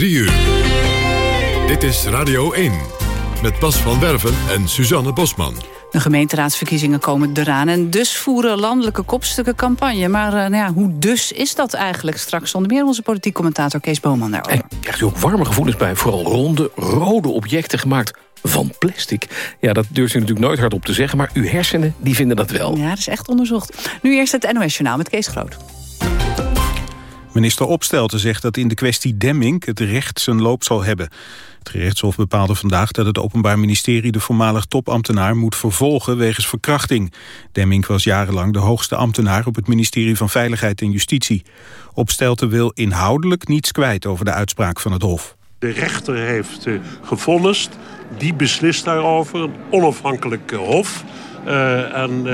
3 uur. Dit is Radio 1 met Bas van Werven en Suzanne Bosman. De gemeenteraadsverkiezingen komen eraan en dus voeren landelijke kopstukken campagne. Maar uh, nou ja, hoe dus is dat eigenlijk? Straks onder meer onze politiek commentator Kees Boman daarover. En krijgt u ook warme gevoelens bij, vooral ronde, rode objecten gemaakt van plastic. Ja, dat durft u natuurlijk nooit hardop te zeggen, maar uw hersenen die vinden dat wel. Ja, dat is echt onderzocht. Nu eerst het NOS Journaal met Kees Groot. Minister Opstelten zegt dat in de kwestie Demming het recht zijn loop zal hebben. Het gerechtshof bepaalde vandaag dat het Openbaar Ministerie de voormalig topambtenaar moet vervolgen wegens verkrachting. Demming was jarenlang de hoogste ambtenaar op het ministerie van Veiligheid en Justitie. Opstelten wil inhoudelijk niets kwijt over de uitspraak van het hof. De rechter heeft uh, gevonnist, die beslist daarover, een onafhankelijk hof. Uh, en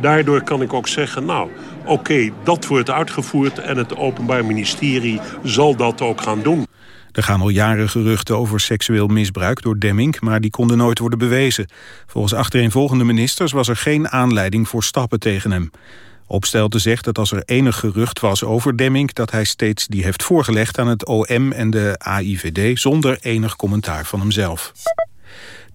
daardoor kan ik ook zeggen, nou, oké, dat wordt uitgevoerd... en het Openbaar Ministerie zal dat ook gaan doen. Er gaan al jaren geruchten over seksueel misbruik door Demming... maar die konden nooit worden bewezen. Volgens achtereenvolgende ministers was er geen aanleiding voor stappen tegen hem. Opstelte zegt dat als er enig gerucht was over Demming... dat hij steeds die heeft voorgelegd aan het OM en de AIVD... zonder enig commentaar van hemzelf.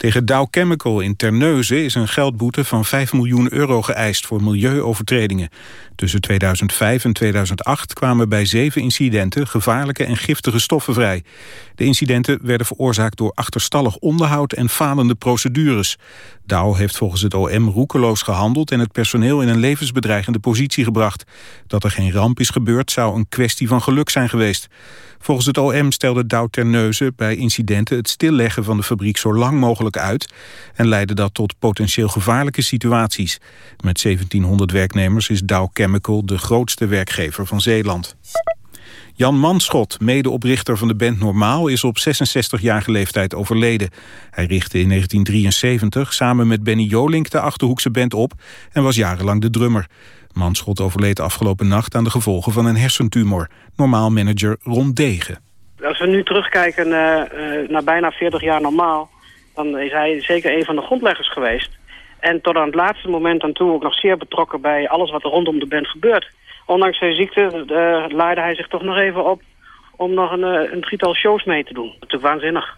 Tegen Dow Chemical in Terneuzen is een geldboete van 5 miljoen euro geëist voor milieuovertredingen. Tussen 2005 en 2008 kwamen bij zeven incidenten gevaarlijke en giftige stoffen vrij. De incidenten werden veroorzaakt door achterstallig onderhoud en falende procedures. Dow heeft volgens het OM roekeloos gehandeld en het personeel in een levensbedreigende positie gebracht. Dat er geen ramp is gebeurd zou een kwestie van geluk zijn geweest. Volgens het OM stelde Dow Terneuzen bij incidenten het stilleggen van de fabriek zo lang mogelijk uit en leidde dat tot potentieel gevaarlijke situaties. Met 1700 werknemers is Dow Chemical de grootste werkgever van Zeeland. Jan Manschot, medeoprichter van de band Normaal, is op 66-jarige leeftijd overleden. Hij richtte in 1973 samen met Benny Jolink de Achterhoekse band op en was jarenlang de drummer. Manschot overleed afgelopen nacht aan de gevolgen van een hersentumor. Normaal manager Ron Degen. Als we nu terugkijken uh, uh, naar bijna 40 jaar normaal... dan is hij zeker een van de grondleggers geweest. En tot aan het laatste moment aan toe ook nog zeer betrokken... bij alles wat er rondom de band gebeurt. Ondanks zijn ziekte uh, laaide hij zich toch nog even op... om nog een, een drietal shows mee te doen. Dat is natuurlijk waanzinnig.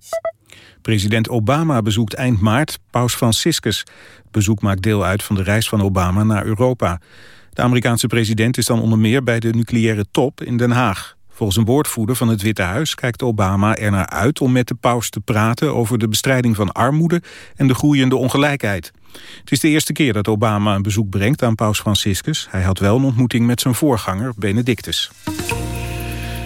President Obama bezoekt eind maart Paus Franciscus. Het bezoek maakt deel uit van de reis van Obama naar Europa. De Amerikaanse president is dan onder meer bij de nucleaire top in Den Haag. Volgens een woordvoerder van het Witte Huis kijkt Obama er naar uit om met de paus te praten over de bestrijding van armoede en de groeiende ongelijkheid. Het is de eerste keer dat Obama een bezoek brengt aan paus Franciscus. Hij had wel een ontmoeting met zijn voorganger Benedictus.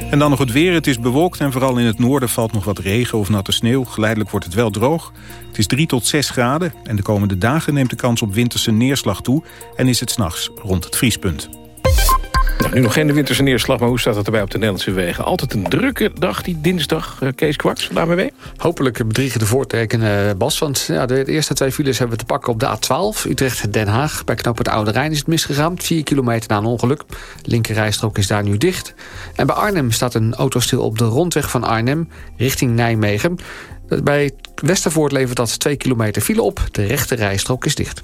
En dan nog het weer. Het is bewolkt en vooral in het noorden valt nog wat regen of natte sneeuw. Geleidelijk wordt het wel droog. Het is 3 tot 6 graden en de komende dagen neemt de kans op winterse neerslag toe... en is het s'nachts rond het vriespunt. Nu nog geen winterse neerslag, maar hoe staat het erbij op de Nederlandse wegen? Altijd een drukke dag, die dinsdag. Uh, Kees Kwaks de AMW. Hopelijk bedriegen de voortekenen, uh, Bas. Want ja, de, de, eerste twee files hebben we te pakken op de A12. Utrecht-Den Haag. Bij knop het Oude Rijn is het misgegaan. 4 kilometer na een ongeluk. De linkerrijstrook is daar nu dicht. En bij Arnhem staat een auto stil op de rondweg van Arnhem... richting Nijmegen. Bij Westervoort levert dat 2 kilometer file op. De rechte rijstrook is dicht.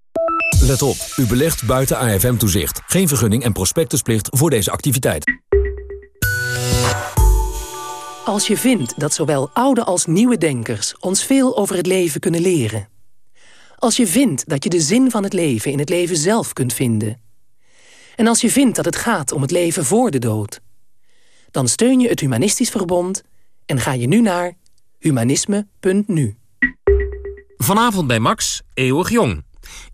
Let op, u belegt buiten AFM-toezicht. Geen vergunning en prospectusplicht voor deze activiteit. Als je vindt dat zowel oude als nieuwe denkers ons veel over het leven kunnen leren. Als je vindt dat je de zin van het leven in het leven zelf kunt vinden. En als je vindt dat het gaat om het leven voor de dood. Dan steun je het Humanistisch Verbond en ga je nu naar humanisme.nu. Vanavond bij Max, eeuwig jong.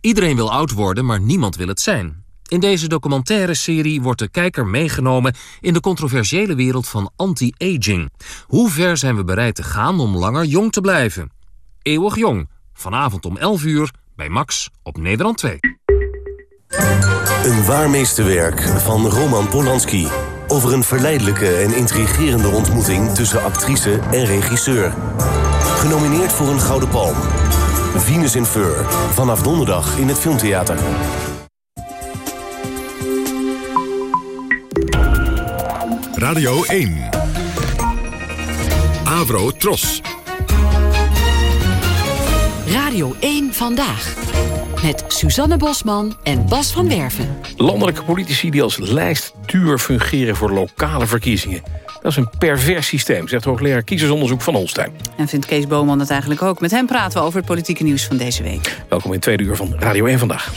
Iedereen wil oud worden, maar niemand wil het zijn. In deze documentaire serie wordt de kijker meegenomen in de controversiële wereld van anti-aging. Hoe ver zijn we bereid te gaan om langer jong te blijven? Eeuwig jong, vanavond om 11 uur bij Max op Nederland 2. Een waar meesterwerk van Roman Polanski. over een verleidelijke en intrigerende ontmoeting tussen actrice en regisseur. Genomineerd voor een Gouden Palm. Venus in Fur. Vanaf donderdag in het Filmtheater. Radio 1. Avro Tros. Radio 1 Vandaag. Met Suzanne Bosman en Bas van Werven. Landelijke politici die als lijstduur fungeren voor lokale verkiezingen. Dat is een pervers systeem, zegt hoogleraar kiezersonderzoek van Holstein. En vindt Kees Boman dat eigenlijk ook. Met hem praten we over het politieke nieuws van deze week. Welkom in het tweede uur van Radio 1 Vandaag.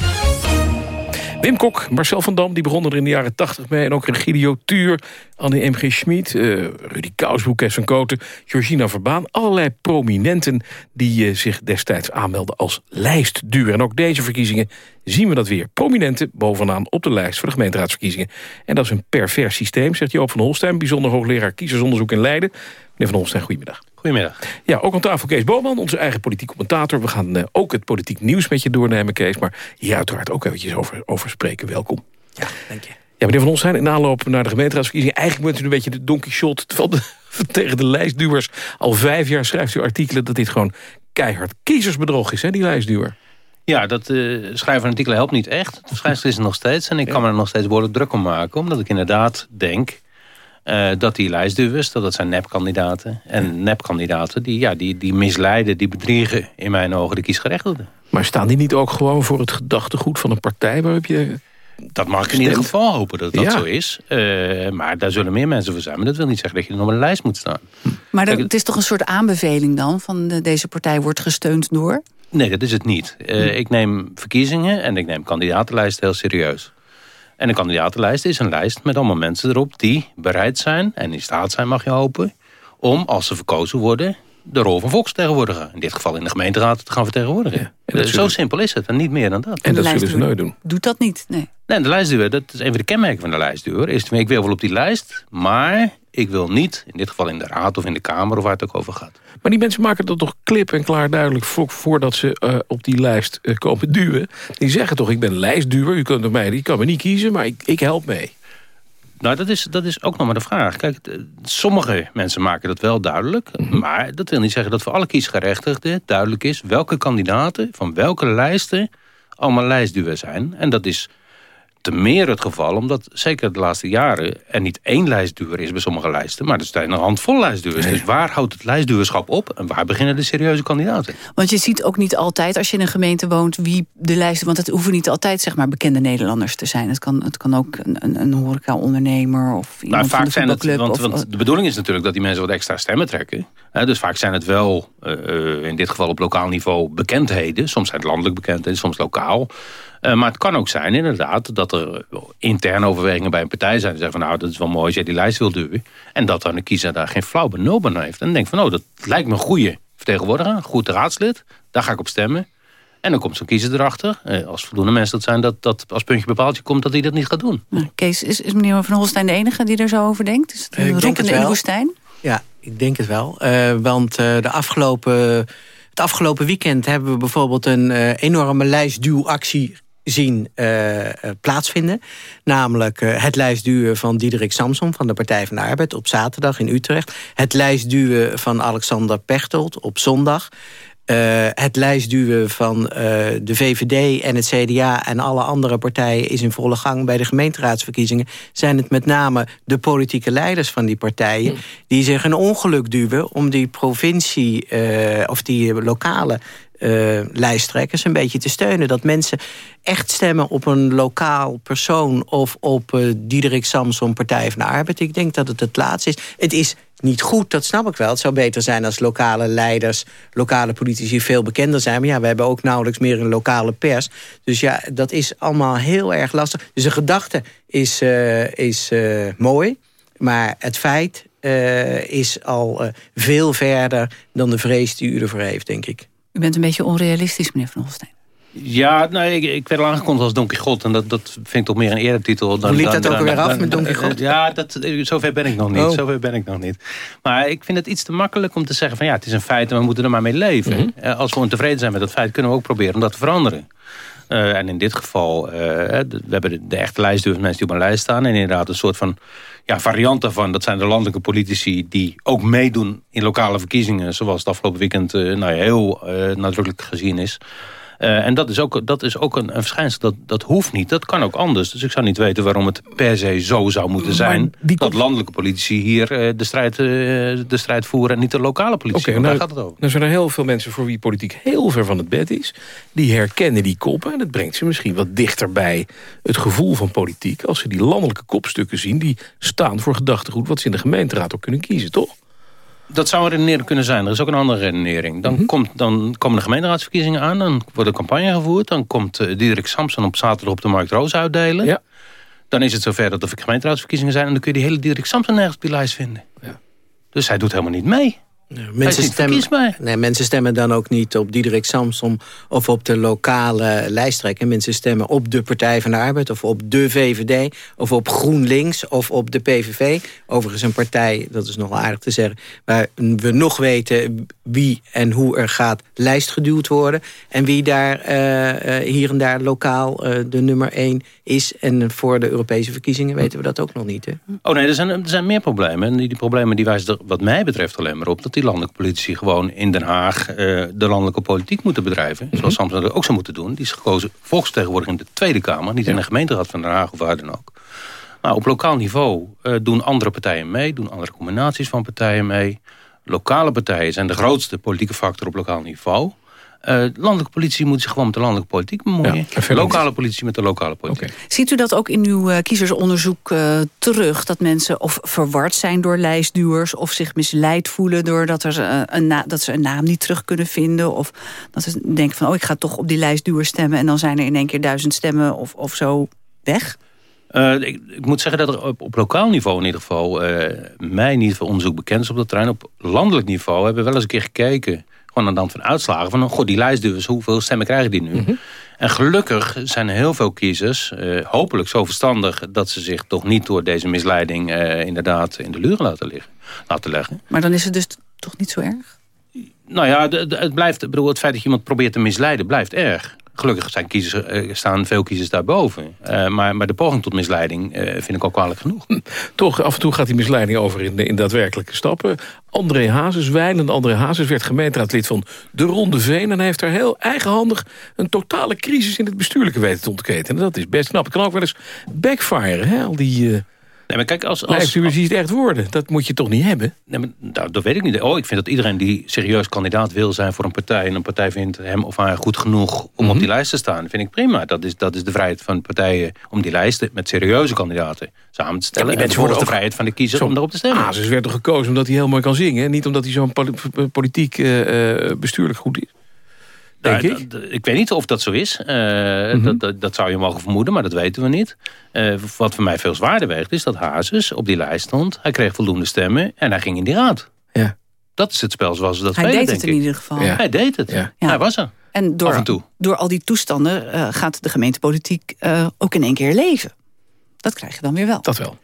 Wim Kok, Marcel van Dam, die begonnen er in de jaren 80 mee. En ook Regilio Tuur, Anne M.G. Schmid, uh, Rudy Kousbroek, van Koten... Georgina Verbaan, allerlei prominenten die uh, zich destijds aanmelden als lijstduur. En ook deze verkiezingen zien we dat weer. Prominenten bovenaan op de lijst voor de gemeenteraadsverkiezingen. En dat is een pervers systeem, zegt Joop van Holstein... bijzonder hoogleraar kiezersonderzoek in Leiden. Meneer van Holstein, goedemiddag. Goedemiddag. Ja, ook aan tafel Kees Boman, onze eigen politiek commentator. We gaan uh, ook het politiek nieuws met je doornemen, Kees. Maar hier uiteraard ook eventjes over, over spreken. Welkom. Ja, dank je. Ja, meneer Van Olstein, in aanloop naar de gemeenteraadsverkiezingen... eigenlijk bent u een beetje de Don Quixote van de, tegen de lijstduwers. Al vijf jaar schrijft u artikelen dat dit gewoon keihard kiezersbedrog is, hè, die lijstduwer. Ja, dat uh, schrijven van artikelen helpt niet echt. Het verschijnsel is er nog steeds. En ik kan me er nog steeds behoorlijk druk om maken. Omdat ik inderdaad denk uh, dat die lijstduwers, dat dat zijn nepkandidaten. En nepkandidaten, die, ja, die, die misleiden, die bedriegen in mijn ogen de kiesgerechtigden. Maar staan die niet ook gewoon voor het gedachtegoed van een partij waarop je... Dat mag ik in ieder geval hopen dat dat ja. zo is. Uh, maar daar zullen meer mensen voor zijn. Maar dat wil niet zeggen dat je er op een lijst moet staan. Maar dat, het is toch een soort aanbeveling dan? Van de, deze partij wordt gesteund door? Nee, dat is het niet. Uh, ik neem verkiezingen en ik neem kandidatenlijsten heel serieus. En een kandidatenlijst is een lijst met allemaal mensen erop... die bereid zijn, en in staat zijn mag je hopen... om, als ze verkozen worden, de rol van volksvertegenwoordiger... in dit geval in de gemeenteraad te gaan vertegenwoordigen. Ja, Zo simpel is het, en niet meer dan dat. En, dat zullen ze nooit doen. Doet dat niet, nee. Nee, de lijstduur, dat is een van de kenmerken van de lijstduur... is ik wil wel op die lijst, maar ik wil niet... in dit geval in de raad of in de kamer of waar het ook over gaat. Maar die mensen maken dat toch klip en klaar duidelijk... Voor, voordat ze uh, op die lijst uh, komen duwen. Die zeggen toch, ik ben lijstduwer, u kunt mij, die kan me niet kiezen... maar ik, ik help mee. Nou, dat is, dat is ook nog maar de vraag. Kijk, sommige mensen maken dat wel duidelijk. Mm -hmm. Maar dat wil niet zeggen dat voor alle kiesgerechtigden duidelijk is... welke kandidaten van welke lijsten allemaal lijstduwer zijn. En dat is te meer het geval, omdat zeker de laatste jaren... er niet één lijstduwer is bij sommige lijsten... maar er zijn een handvol lijstduwers. Nee. Dus waar houdt het lijstduwerschap op... en waar beginnen de serieuze kandidaten? Want je ziet ook niet altijd, als je in een gemeente woont... wie de lijsten... want het hoeven niet altijd zeg maar, bekende Nederlanders te zijn. Het kan, het kan ook een, een, een horeca-ondernemer of iemand nou, vaak van de zijn het, want, of, want de bedoeling is natuurlijk dat die mensen wat extra stemmen trekken. Dus vaak zijn het wel, uh, in dit geval op lokaal niveau, bekendheden. Soms zijn het landelijk bekendheden, soms lokaal... Uh, maar het kan ook zijn inderdaad dat er interne overwegingen bij een partij zijn. Die zeggen van nou dat is wel mooi als jij die lijst wil duwen. En dat dan een kiezer daar geen flauw benul aan heeft. En dan denk van oh dat lijkt me een goede vertegenwoordiger. Een goed raadslid. Daar ga ik op stemmen. En dan komt zo'n kiezer erachter, eh, als voldoende mensen dat zijn... dat, dat als puntje bepaaltje komt dat hij dat niet gaat doen. Nou, Kees, is, is meneer Van Holstein de enige die er zo over denkt? Is het een uh, in de woestijn? Ja, ik denk het wel. Uh, want de afgelopen, het afgelopen weekend hebben we bijvoorbeeld... een enorme lijstduwactie zien uh, plaatsvinden. Namelijk uh, het lijstduwen van Diederik Samson van de Partij van de Arbeid op zaterdag in Utrecht. Het lijstduwen van Alexander Pechtold op zondag. Uh, het lijstduwen van uh, de VVD en het CDA en alle andere partijen is in volle gang. Bij de gemeenteraadsverkiezingen zijn het met name de politieke leiders van die partijen... die zich een ongeluk duwen om die provincie uh, of die lokale uh, lijsttrekkers een beetje te steunen. Dat mensen echt stemmen op een lokaal persoon... of op uh, Diederik Samson, Partij van de Arbeid. Ik denk dat het het laatste is. Het is niet goed, dat snap ik wel. Het zou beter zijn als lokale leiders, lokale politici veel bekender zijn. Maar ja, we hebben ook nauwelijks meer een lokale pers. Dus ja, dat is allemaal heel erg lastig. Dus de gedachte is, uh, is mooi. Maar het feit is al veel verder dan de vrees die u ervoor heeft, denk ik. U bent een beetje onrealistisch, meneer Van Holstein. Ja, nou, ik, ik werd al aangekondigd als Don Quixote. En dat, dat vind ik toch meer een eerder Dan, Hoe liep dat ook weer af met Don Quixote? Ja, dat, zover ben ik nog niet. Oh. Zover ben ik nog niet. Maar ik vind het iets te makkelijk om te zeggen van ja, het is een feit en we moeten er maar mee leven. Mm -hmm. Als we ontevreden zijn met dat feit, kunnen we ook proberen om dat te veranderen. en in dit geval, we hebben de, de echte lijstduurders, mensen die op een lijst staan. En inderdaad een soort van ja, daarvan. Dat zijn de landelijke politici die ook meedoen in lokale verkiezingen. Zoals het afgelopen weekend nou ja, heel nadrukkelijk gezien is. Uh, en dat is ook, dat is ook een, een verschijnsel, dat, dat hoeft niet. Dat kan ook anders. Dus ik zou niet weten waarom het per se zo zou moeten zijn... dat landelijke politici hier uh, de, strijd, uh, de strijd voeren... en niet de lokale politici. Okay, nou, daar gaat het over. Nou zijn er heel veel mensen voor wie politiek heel ver van het bed is. Die herkennen die koppen en dat brengt ze misschien wat dichter bij... het gevoel van politiek als ze die landelijke kopstukken zien... die staan voor gedachtegoed wat ze in de gemeenteraad ook kunnen kiezen, toch? Dat zou een redenering kunnen zijn. Er is ook een andere redenering. Dan, mhm. komt, dan komen de gemeenteraadsverkiezingen aan. Dan wordt een campagne gevoerd. Dan komt uh, Diederik Samson op zaterdag op de Markt Roos uitdelen. Ja. Dan is het zover dat er gemeenteraadsverkiezingen zijn. En dan kun je die hele Diederik Samson nergens op die lijst vinden. Ja. Dus hij doet helemaal niet mee. Mensen, stemmen, nee, mensen stemmen dan ook niet op Diederik Samsom of op de lokale lijsttrekker. Mensen stemmen op de Partij van de Arbeid of op de VVD of op GroenLinks of op de PVV. Overigens een partij, dat is nog wel aardig te zeggen, waar we nog weten wie en hoe er gaat lijstgeduwd worden. En wie daar uh, hier en daar lokaal uh, de nummer één is. En voor de Europese verkiezingen weten we dat ook nog niet. Hè? Oh nee, er zijn, er zijn meer problemen. En die, die problemen die wijzen er wat mij betreft alleen maar op... dat die landelijke politici gewoon in Den Haag uh, de landelijke politiek moeten bedrijven. Mm -hmm. Zoals Samson dat ook zou moeten doen. Die is gekozen volksvertegenwoordiger in de Tweede Kamer. Niet in de gemeenteraad van Den Haag of waar dan ook. Maar op lokaal niveau uh, doen andere partijen mee. Doen andere combinaties van partijen mee. Lokale partijen zijn de grootste politieke factor op lokaal niveau. Uh, landelijke politie moet zich gewoon met de landelijke politiek bemoeien. Ja, lokale politie met de lokale politiek. Ziet u dat ook in uw uh, kiezersonderzoek uh, terug? Dat mensen of verward zijn door lijstduwers... of zich misleid voelen doordat er, een dat ze een naam niet terug kunnen vinden... of dat ze denken van, oh, ik ga toch op die lijstduwer stemmen... en dan zijn er in één keer duizend stemmen of, of zo weg? Uh, ik, ik, moet zeggen dat er op, op lokaal niveau in ieder geval... Uh, mij niet veel onderzoek bekend is op dat terrein. Op landelijk niveau hebben we wel eens een keer gekeken... hand van uitslagen... van goh, die lijstduwers, hoeveel stemmen krijgen die nu? Mm -hmm. En gelukkig zijn heel veel kiezers uh, hopelijk zo verstandig... dat ze zich toch niet door deze misleiding inderdaad in de luren laten, liggen, laten leggen. Maar dan is het dus toch niet zo erg? Nou ja, het, blijft, bedoel, het feit dat je iemand probeert te misleiden blijft erg. Gelukkig zijn kiezers, uh, staan veel kiezers daarboven. Uh, maar, maar de poging tot misleiding uh, vind ik ook kwalijk genoeg. Toch, af en toe gaat die misleiding over in, in daadwerkelijke stappen. André Hazes, wijnend André Hazes, werd gemeenteraadlid van de Ronde Veen... en heeft daar heel eigenhandig een totale crisis in het bestuurlijke weten te ontketen. En dat is best knap. Het kan ook wel eens backfire, hè? al die... Nee, maar kijk, als, als, als, het echt worden. Dat moet je toch niet hebben? Nee, maar, nou, dat weet ik niet. Oh, ik vind dat iedereen die serieus kandidaat wil zijn voor een partij... en een partij vindt hem of haar goed genoeg om op mhm. die lijst te staan... vind ik prima. Dat is, dat is de vrijheid van partijen om die lijsten met serieuze kandidaten samen te stellen. Ja, en voor de vrijheid van de kiezer om erop te stemmen. Hazes werd er gekozen omdat hij heel mooi kan zingen. Niet omdat hij zo'n politiek uh, bestuurlijk goed is. Nou, ik. ik weet niet of dat zo is. Uh, dat, dat, dat, zou je mogen vermoeden, maar dat weten we niet. Uh, wat voor mij veel zwaarder weegt, is dat Hazes op die lijst stond. Hij kreeg voldoende stemmen en hij ging in die raad. Ja. Dat is het spel zoals we dat hij spelen, deed het in ieder geval. Ja. Hij deed het. Ja. Hij was er. En door, Af en toe. door al die toestanden uh, gaat de gemeentepolitiek ook in één keer leven. Dat krijg je dan weer wel. Dat wel.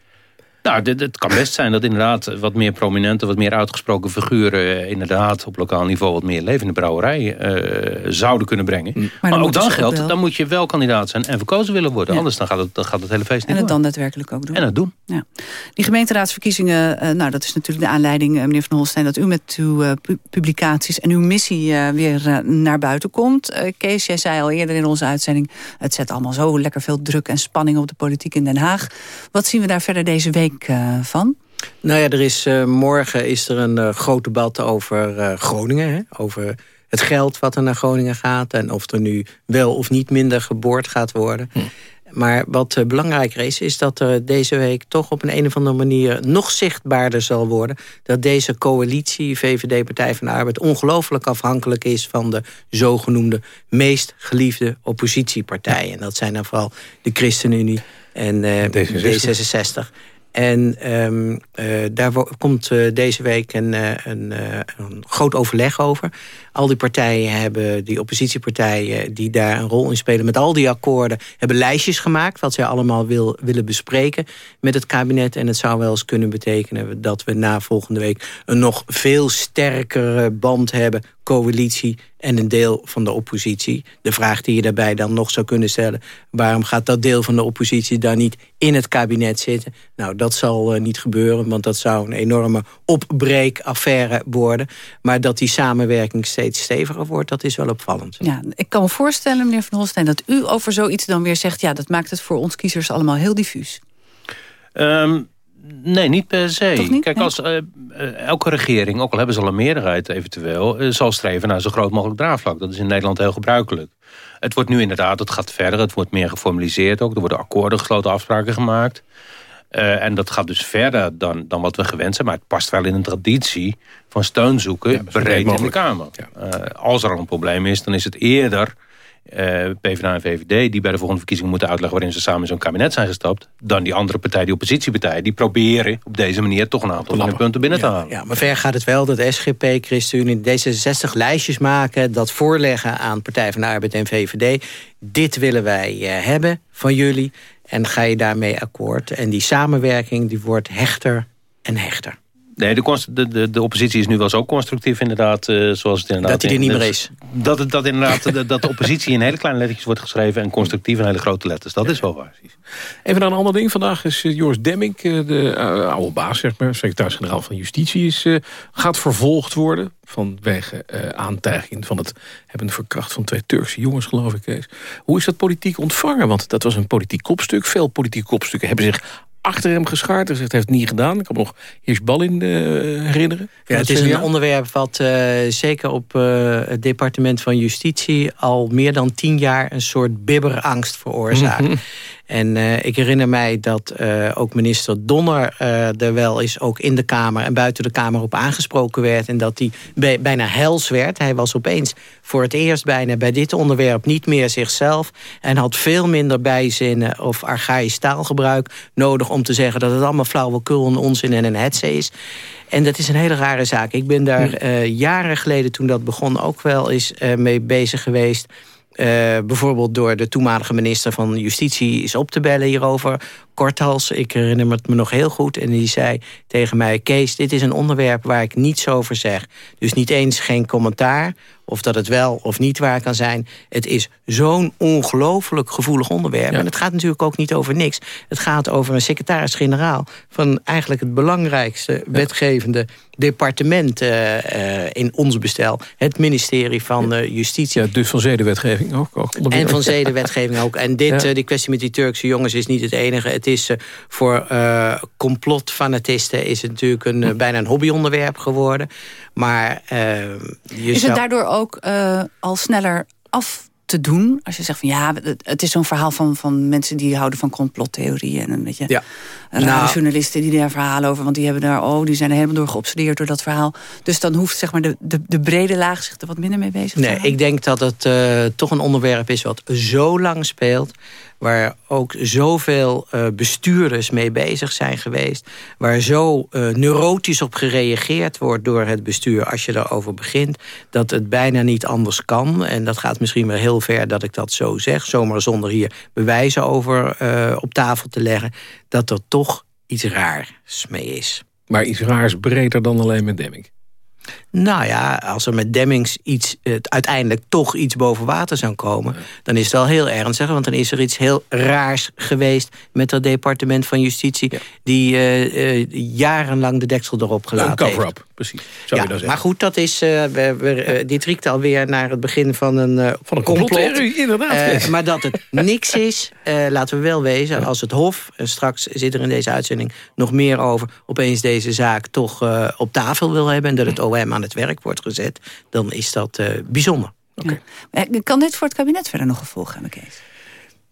Nou, het kan best zijn dat inderdaad wat meer prominente, wat meer uitgesproken figuren... Eh, inderdaad op lokaal niveau wat meer leven in de brouwerij uh, zouden kunnen brengen. Mm. Maar, ook dan geldt, dan moet je wel kandidaat zijn en verkozen willen worden. Anders dan gaat, het, dan gaat het hele feest niet En het dan daadwerkelijk ook doen. En het doen. Ja. Die gemeenteraadsverkiezingen, uh, nou dat is natuurlijk de aanleiding, meneer Van Holstein... dat u met uw publicaties en uw missie weer naar buiten komt. Kees, jij zei al eerder in onze uitzending... het zet allemaal zo lekker veel druk en spanning op de politiek in Den Haag. Wat zien we daar verder deze week uh, van? Nou ja, er is, uh, morgen is er een uh, groot debat over Groningen. Hè? Over het geld wat er naar Groningen gaat. En of er nu wel of niet minder geboord gaat worden. Hm. Maar wat belangrijker is, is dat er deze week toch op een, een of andere manier nog zichtbaarder zal worden. Dat deze coalitie, VVD, Partij van de Arbeid, ongelooflijk afhankelijk is van de zogenoemde meest geliefde oppositiepartijen. En dat zijn dan vooral de ChristenUnie en D66. En um, uh, daar komt uh, deze week een, uh, een, een, groot overleg over. Al die partijen hebben, die oppositiepartijen... die daar een rol in spelen met al die akkoorden... hebben lijstjes gemaakt wat zij allemaal wil, willen bespreken met het kabinet. En het zou wel eens kunnen betekenen dat we na volgende week... een nog veel sterkere band hebben coalitie en een deel van de oppositie. De vraag die je daarbij dan nog zou kunnen stellen... waarom gaat dat deel van de oppositie dan niet in het kabinet zitten? Nou, dat zal uh, niet gebeuren, want dat zou een enorme opbreekaffaire worden. Maar dat die samenwerking steeds steviger wordt, dat is wel opvallend. Ja, ik kan me voorstellen, meneer Van Holstein... dat u over zoiets dan weer zegt... ja, dat maakt het voor ons kiezers allemaal heel diffuus. Um, Nee, niet per se. Kijk, als uh, elke regering, ook al hebben ze al een meerderheid eventueel... Uh, zal streven naar zo groot mogelijk draagvlak. Dat is in Nederland heel gebruikelijk. Het wordt nu inderdaad, het gaat verder, het wordt meer geformaliseerd ook. Er worden akkoorden gesloten, afspraken gemaakt. en dat gaat dus verder dan, dan wat we gewend zijn. Maar het past wel in een traditie van steun zoeken, ja, breed in de Kamer. als er al een probleem is, dan is het eerder uh, PvdA en VVD... die bij de volgende verkiezingen moeten uitleggen... waarin ze samen in zo'n kabinet zijn gestapt... dan die andere partij, die oppositiepartij... die proberen op deze manier toch een aantal punten binnen te halen. Ja, maar ver gaat het wel dat SGP, ChristenUnie, D66 lijstjes maken... dat voorleggen aan Partij van de Arbeid en VVD. Dit willen wij uh, hebben van jullie. En ga je daarmee akkoord. En die samenwerking die wordt hechter en hechter. Nee, de, de, de, oppositie is nu wel zo constructief inderdaad. Uh, zoals het inderdaad dat hij er niet meer is. Dat, het, dat inderdaad dat de oppositie in hele kleine lettertjes wordt geschreven... en constructief in hele grote letters. Dat is wel waar. Even naar een ander ding. Vandaag is uh, Joris Demming, uh, de oude baas, zeg maar... secretaris-generaal van Justitie, is, gaat vervolgd worden... vanwege aantijgingen van het hebben verkracht van twee Turkse jongens, geloof ik. Kees. Hoe is dat politiek ontvangen? Want dat was een politiek kopstuk. Veel politieke kopstukken hebben zich achter hem geschaard. Zegt, hij heeft het niet gedaan. Ik kan me nog eerst bal in uh, herinneren. Ja, het is een onderwerp wat uh, zeker op uh, het departement van Justitie... al meer dan tien jaar een soort bibberangst veroorzaakt. En uh, ik herinner mij dat uh, ook minister Donner uh, er wel eens ook in de Kamer en buiten de Kamer op aangesproken werd. En dat hij bijna hels werd. Hij was opeens voor het eerst bijna bij dit onderwerp niet meer zichzelf. En had veel minder bijzinnen of archaïsch taalgebruik nodig om te zeggen dat het allemaal flauwekul en onzin en een hetze is. En dat is een hele rare zaak. Ik ben daar uh, jaren geleden toen dat begon ook wel eens uh, mee bezig geweest. Uh, bijvoorbeeld door de toenmalige minister van Justitie is op te bellen hierover. Korthals, ik herinner het me nog heel goed. En die zei tegen mij, Kees, dit is een onderwerp waar ik niets over zeg. Dus niet eens geen commentaar, of dat het wel of niet waar kan zijn. Het is zo'n ongelooflijk gevoelig onderwerp. En het gaat natuurlijk ook niet over niks. Het gaat over een secretaris-generaal... van eigenlijk het belangrijkste wetgevende departement uh, uh, in ons bestel. Het ministerie van uh, Justitie. Ja, dus van zedenwetgeving ook. ook en van zedenwetgeving ook. En dit, die kwestie met die Turkse jongens is niet het enige. Het is voor complotfanatisten is het natuurlijk een, bijna een hobbyonderwerp geworden. Maar je Is het daardoor ook al sneller af te doen. Als je zegt van ja, het is zo'n verhaal van, van mensen die houden van complottheorieën. En een beetje ja. nou, journalisten die daar verhalen over. Want die hebben daar, oh, die zijn er helemaal door geobsedeerd door dat verhaal. Dus dan hoeft zeg maar de, de, de brede laag zich er wat minder mee bezig te Nee, ik denk dat het uh, toch een onderwerp is wat zo lang speelt waar ook zoveel uh, bestuurders mee bezig zijn geweest... waar zo uh, neurotisch op gereageerd wordt door het bestuur... als je daarover begint, dat het bijna niet anders kan. En dat gaat misschien wel heel ver dat ik dat zo zeg... zomaar zonder hier bewijzen over uh, op tafel te leggen... dat er toch iets raars mee is. Maar iets raars breder dan alleen met Demming? Nou ja, als er met Demmings iets, het uiteindelijk toch iets boven water zou komen... dan is het wel heel ernstig, want dan is er iets heel raars geweest... met dat departement van Justitie... die uh, uh, jarenlang de deksel erop gelaten heeft. Een cover-up, precies. Zou ja, je dan maar goed, dat is, uh, we, we, dit riekt alweer naar het begin van een, van een complot. complot inderdaad. maar dat het niks is, laten we wel wezen. Als het Hof, en straks zit er in deze uitzending nog meer over... opeens deze zaak toch op tafel wil hebben... en dat het OM aan het werk wordt gezet, dan is dat uh, bijzonder. Okay. Ja. Kan dit voor het kabinet verder nog gevolgen hebben, Kees?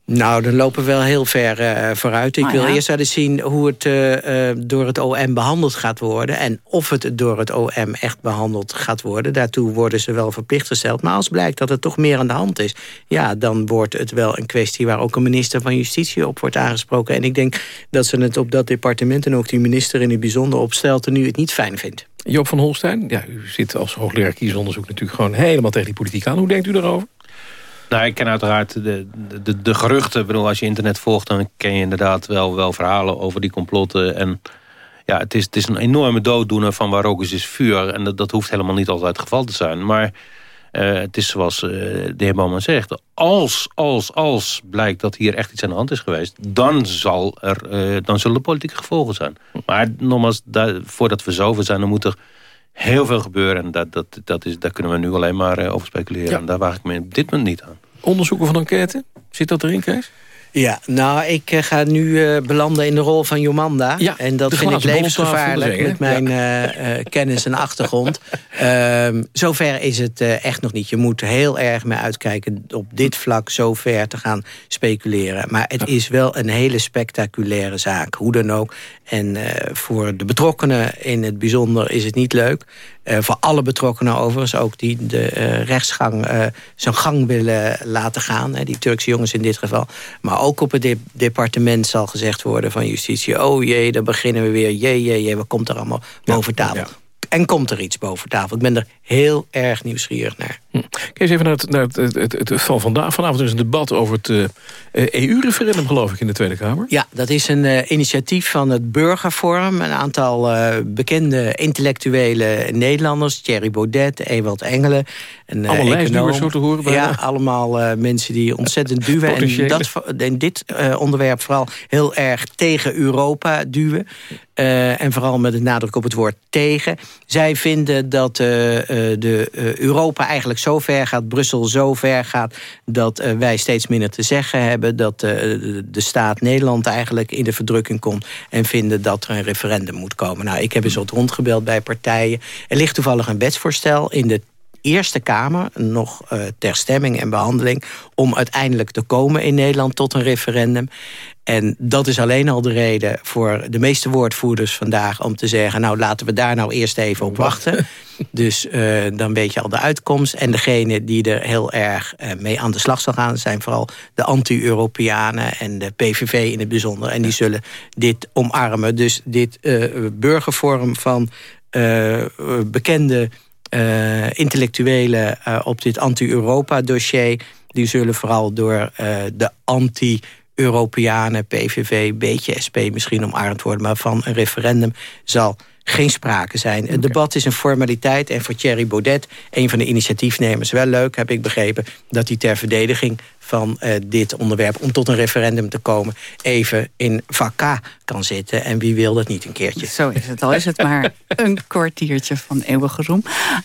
Nou, dan lopen we wel heel ver uh, vooruit. Ik oh, wil ja. eerst eens zien hoe het uh, door het OM behandeld gaat worden. En of het door het OM echt behandeld gaat worden. Daartoe worden ze wel verplicht gesteld. Maar als blijkt dat het toch meer aan de hand is... ja, dan wordt het wel een kwestie waar ook een minister van Justitie op wordt aangesproken. En ik denk dat ze het op dat departement... en ook die minister in het bijzonder opstelt... en nu het niet fijn vindt. Joop van Holstein, ja, u zit als hoogleraar kiesonderzoek natuurlijk gewoon helemaal tegen die politiek aan. Hoe denkt u daarover? Nou, ik ken uiteraard de, de, de geruchten. Ik bedoel, als je internet volgt, dan ken je inderdaad wel, wel verhalen over die complotten. En ja, het is, het is een enorme dooddoener van waar rook is, is vuur. En dat, dat hoeft helemaal niet altijd het geval te zijn. Maar uh, het is zoals uh, de heer Bouwman zegt. Als, als, als blijkt dat hier echt iets aan de hand is geweest... dan, zal er, uh, dan zullen er politieke gevolgen zijn. Maar nogmaals, daar, voordat we zover zijn... dan moet er heel veel gebeuren. En dat, dat, dat is, daar kunnen we nu alleen maar over speculeren. Ja. En daar waag ik me op dit moment niet aan. Onderzoeken van enquête, zit dat erin, Kees? Ja, nou, ik uh, ga nu uh, belanden in de rol van Jomanda. Ja, en dat vind ik levensgevaarlijk met mijn ja. uh, kennis en achtergrond. Ehm, zover is het echt nog niet. Je moet heel erg mee uitkijken op dit vlak zo ver te gaan speculeren. Maar het is wel een hele spectaculaire zaak, hoe dan ook. En voor de betrokkenen in het bijzonder is het niet leuk. Uh, voor alle betrokkenen overigens, ook die de uh, rechtsgang uh, zijn gang willen laten gaan. Hè, die Turkse jongens in dit geval. Maar ook op het de departement zal gezegd worden van justitie... oh jee, dan beginnen we weer, jee, jee, jee, wat komt er allemaal boven tafel? Ja. En komt er iets boven tafel? Ik ben er heel erg nieuwsgierig naar. Hm. Kijk eens even naar, het, naar het, het, het, het, van vandaag. Vanavond is een debat over het uh, EU-referendum, geloof ik, in de Tweede Kamer. Ja, dat is een uh, initiatief van het Burgerforum. Een aantal bekende intellectuele Nederlanders. Thierry Baudet, Ewald Engelen. Een, allemaal lijstduwers, zo te horen. Bijna. Ja, allemaal mensen die ontzettend duwen. en dat, in dit onderwerp vooral heel erg tegen Europa duwen. En vooral met de nadruk op het woord tegen. Zij vinden dat de Europa eigenlijk zo ver gaat, Brussel zo ver gaat... dat wij steeds minder te zeggen hebben. Dat de staat Nederland eigenlijk in de verdrukking komt... en vinden dat er een referendum moet komen. Nou, ik heb eens wat rondgebeld bij partijen. Er ligt toevallig een wetsvoorstel in de Eerste Kamer nog uh, ter stemming en behandeling... om uiteindelijk te komen in Nederland tot een referendum. En dat is alleen al de reden voor de meeste woordvoerders vandaag... om te zeggen, nou laten we daar nou eerst even op wachten. Dus uh, dan weet je al de uitkomst. En degene die er heel erg uh, mee aan de slag zal gaan... zijn vooral de anti-Europeanen en de PVV in het bijzonder. En die zullen dit omarmen. Dus dit uh, burgervorm van bekende intellectuelen... op dit anti-Europa-dossier... die zullen vooral door de anti Europeanen, PVV, beetje SP misschien omarmd worden... maar van een referendum zal geen sprake zijn. Het debat is een formaliteit en voor Thierry Baudet... een van de initiatiefnemers, wel leuk, heb ik begrepen... dat hij ter verdediging van uh, dit onderwerp... om tot een referendum te komen, even in vak kan zitten. En wie wil dat niet een keertje? Zo is het, al is het maar een kwartiertje van eeuwige roem.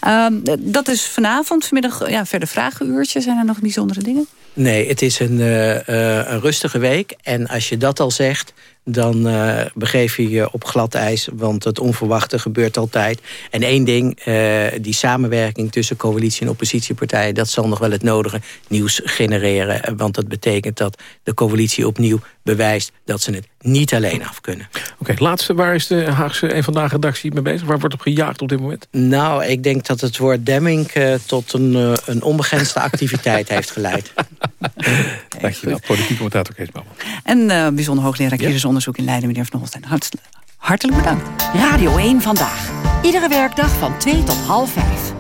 Um, dat is vanavond, vanmiddag, ja, verder vragenuurtje. Zijn er nog bijzondere dingen? Nee, het is een, uh, uh, een rustige week. En als je dat al zegt, dan uh, begeef je je op glad ijs. Want het onverwachte gebeurt altijd. En één ding, uh, die samenwerking tussen coalitie en oppositiepartijen... dat zal nog wel het nodige nieuws genereren. Want dat betekent dat de coalitie opnieuw bewijst... dat ze het niet alleen af kunnen. Oké, okay, laatste, waar is de Haagse een vandaag redactie mee bezig? Waar wordt op gejaagd op dit moment? Nou, ik denk dat het woord Demming uh, tot een, uh, een onbegrensde activiteit heeft geleid. Dankjewel, politiek commentator Kees Bouwman. En uh, bijzonder hoogleraar crisisonderzoek in Leiden, meneer Van Holstein. Hartelijk, hartelijk bedankt. Radio 1 Vandaag. Iedere werkdag van 2 tot half 5.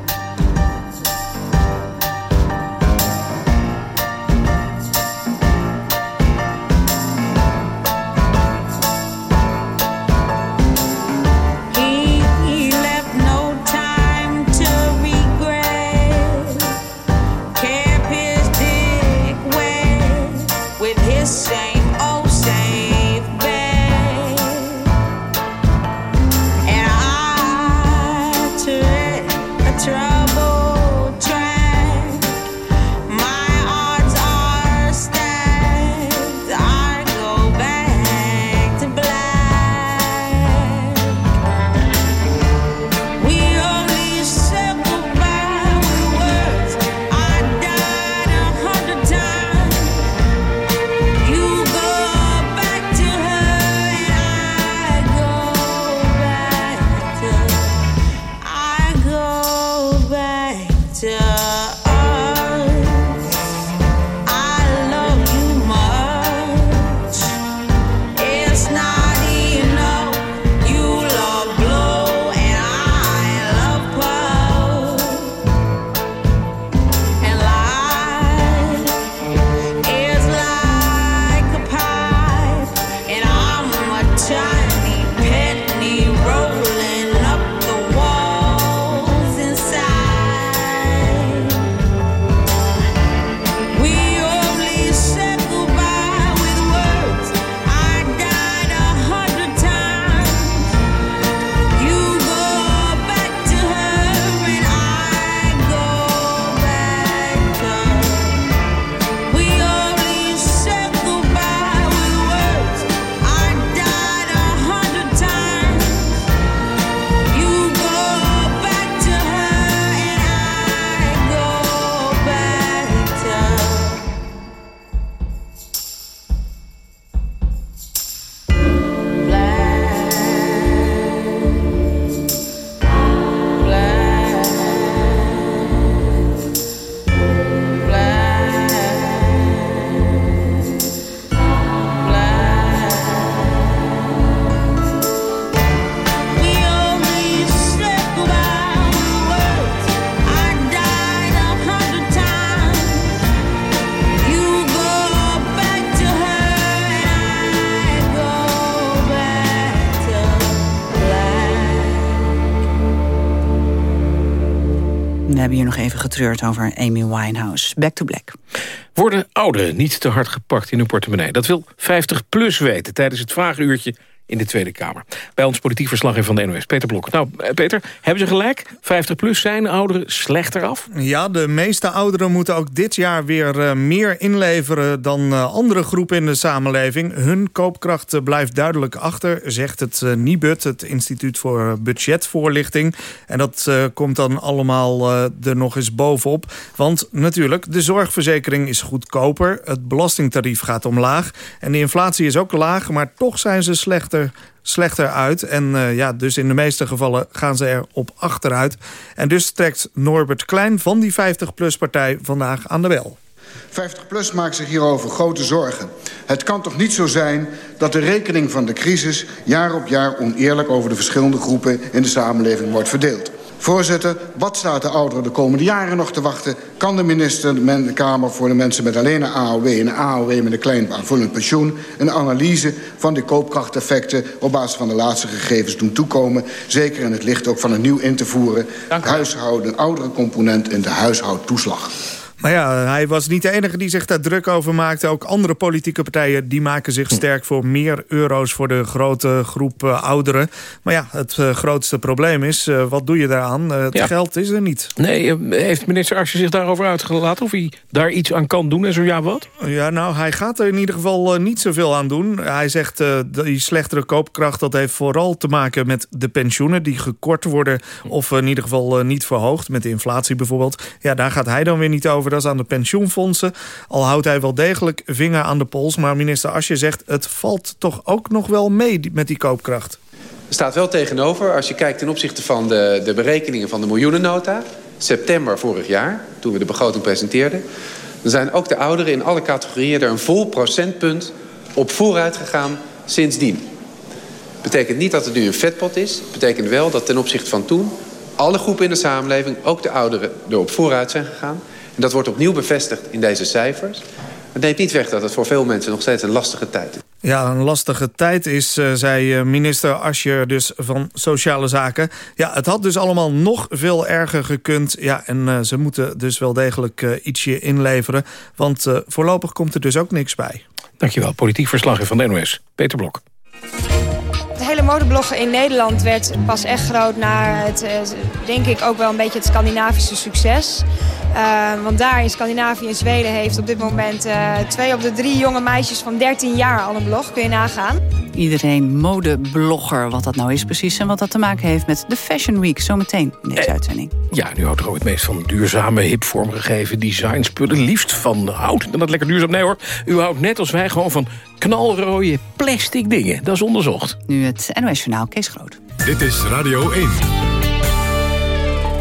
Nog even getreurd over Amy Winehouse. Back to Black. Worden ouderen niet te hard gepakt in hun portemonnee? Dat wil 50PLUS weten tijdens het vragenuurtje in de Tweede Kamer. Bij ons politiek verslaggever van de NOS, Peter Blok. Nou, eh, Peter, hebben ze gelijk? 50 plus zijn ouderen slechter af? Ja, de meeste ouderen moeten ook dit jaar weer uh, meer inleveren... dan uh, andere groepen in de samenleving. Hun koopkracht blijft duidelijk achter, zegt het NIBUD... het Instituut voor Budgetvoorlichting. En dat komt dan allemaal er nog eens bovenop. Want natuurlijk, de zorgverzekering is goedkoper. Het belastingtarief gaat omlaag. En de inflatie is ook laag, maar toch zijn ze slechter slechter uit. En uh, ja, dus in de meeste gevallen gaan ze er op achteruit. En dus trekt Norbert Klein van die 50PLUS-partij vandaag aan de bel. 50PLUS maakt zich hierover grote zorgen. Het kan toch niet zo zijn dat de rekening van de crisis... jaar op jaar oneerlijk over de verschillende groepen in de samenleving wordt verdeeld. Voorzitter, wat staat de ouderen de komende jaren nog te wachten? Kan de minister de Kamer voor de mensen met alleen een AOW... en een AOW met een klein aanvullend pensioen... een analyse van de koopkrachteffecten op basis van de laatste gegevens doen toekomen? Zeker in het licht ook van een nieuw in te voeren... huishouden, oudere component in de huishoudtoeslag. Maar ja, hij was niet de enige die zich daar druk over maakte. Ook andere politieke partijen die maken zich sterk voor meer euro's... voor de grote groep uh, ouderen. Maar ja, het uh, grootste probleem is, uh, wat doe je daaraan? het ja. geld is er niet. Nee, heeft minister Asje zich daarover uitgelaten? Of hij daar iets aan kan doen en zo ja wat? Ja, nou, hij gaat er in ieder geval niet zoveel aan doen. Hij zegt, die slechtere koopkracht... dat heeft vooral te maken met de pensioenen... die gekort worden of in ieder geval niet verhoogd. Met de inflatie bijvoorbeeld. Ja, daar gaat hij dan weer niet over dat is aan de pensioenfondsen. Al houdt hij wel degelijk vinger aan de pols. Maar minister Asje zegt het valt toch ook nog wel mee met die koopkracht. Er staat wel tegenover, als je kijkt ten opzichte van de, de berekeningen van de miljoenennota... september vorig jaar, toen we de begroting presenteerden... dan zijn ook de ouderen in alle categorieën er een vol procentpunt op vooruit gegaan sindsdien. Betekent niet dat het nu een vetpot is. Betekent wel dat ten opzichte van toen alle groepen in de samenleving, ook de ouderen, erop vooruit zijn gegaan. En dat wordt opnieuw bevestigd in deze cijfers. Het neemt niet weg dat het voor veel mensen nog steeds een lastige tijd is. Ja, een lastige tijd is, uh, zei eh, minister Ascher dus van Sociale Zaken. Ja, het had dus allemaal nog veel erger gekund. Ja, en uh, ze moeten dus wel degelijk uh, ietsje inleveren. Want voorlopig komt er dus ook niks bij. Dankjewel, politiek verslaggever van de NOS, Peter Blok. Modebloggen in Nederland werd pas echt groot... na het, denk ik, ook wel een beetje het Scandinavische succes... Uh, want daar in Scandinavië en Zweden heeft op dit moment uh, twee op de drie jonge meisjes van 13 jaar al een blog. Kun je nagaan. Iedereen modeblogger, wat dat nou is precies... en wat dat te maken heeft met de Fashion Week. Zometeen in deze eh, uitzending. Ja, nu houdt er ook het meest van duurzame, hip vormgegeven designspullen. Liefst van hout. En dat lekker duurzaam. Nee hoor, u houdt net als wij gewoon van knalrooie plastic dingen. Dat is onderzocht. Nu het NOS Journaal, Kees Groot. Dit is Radio 1.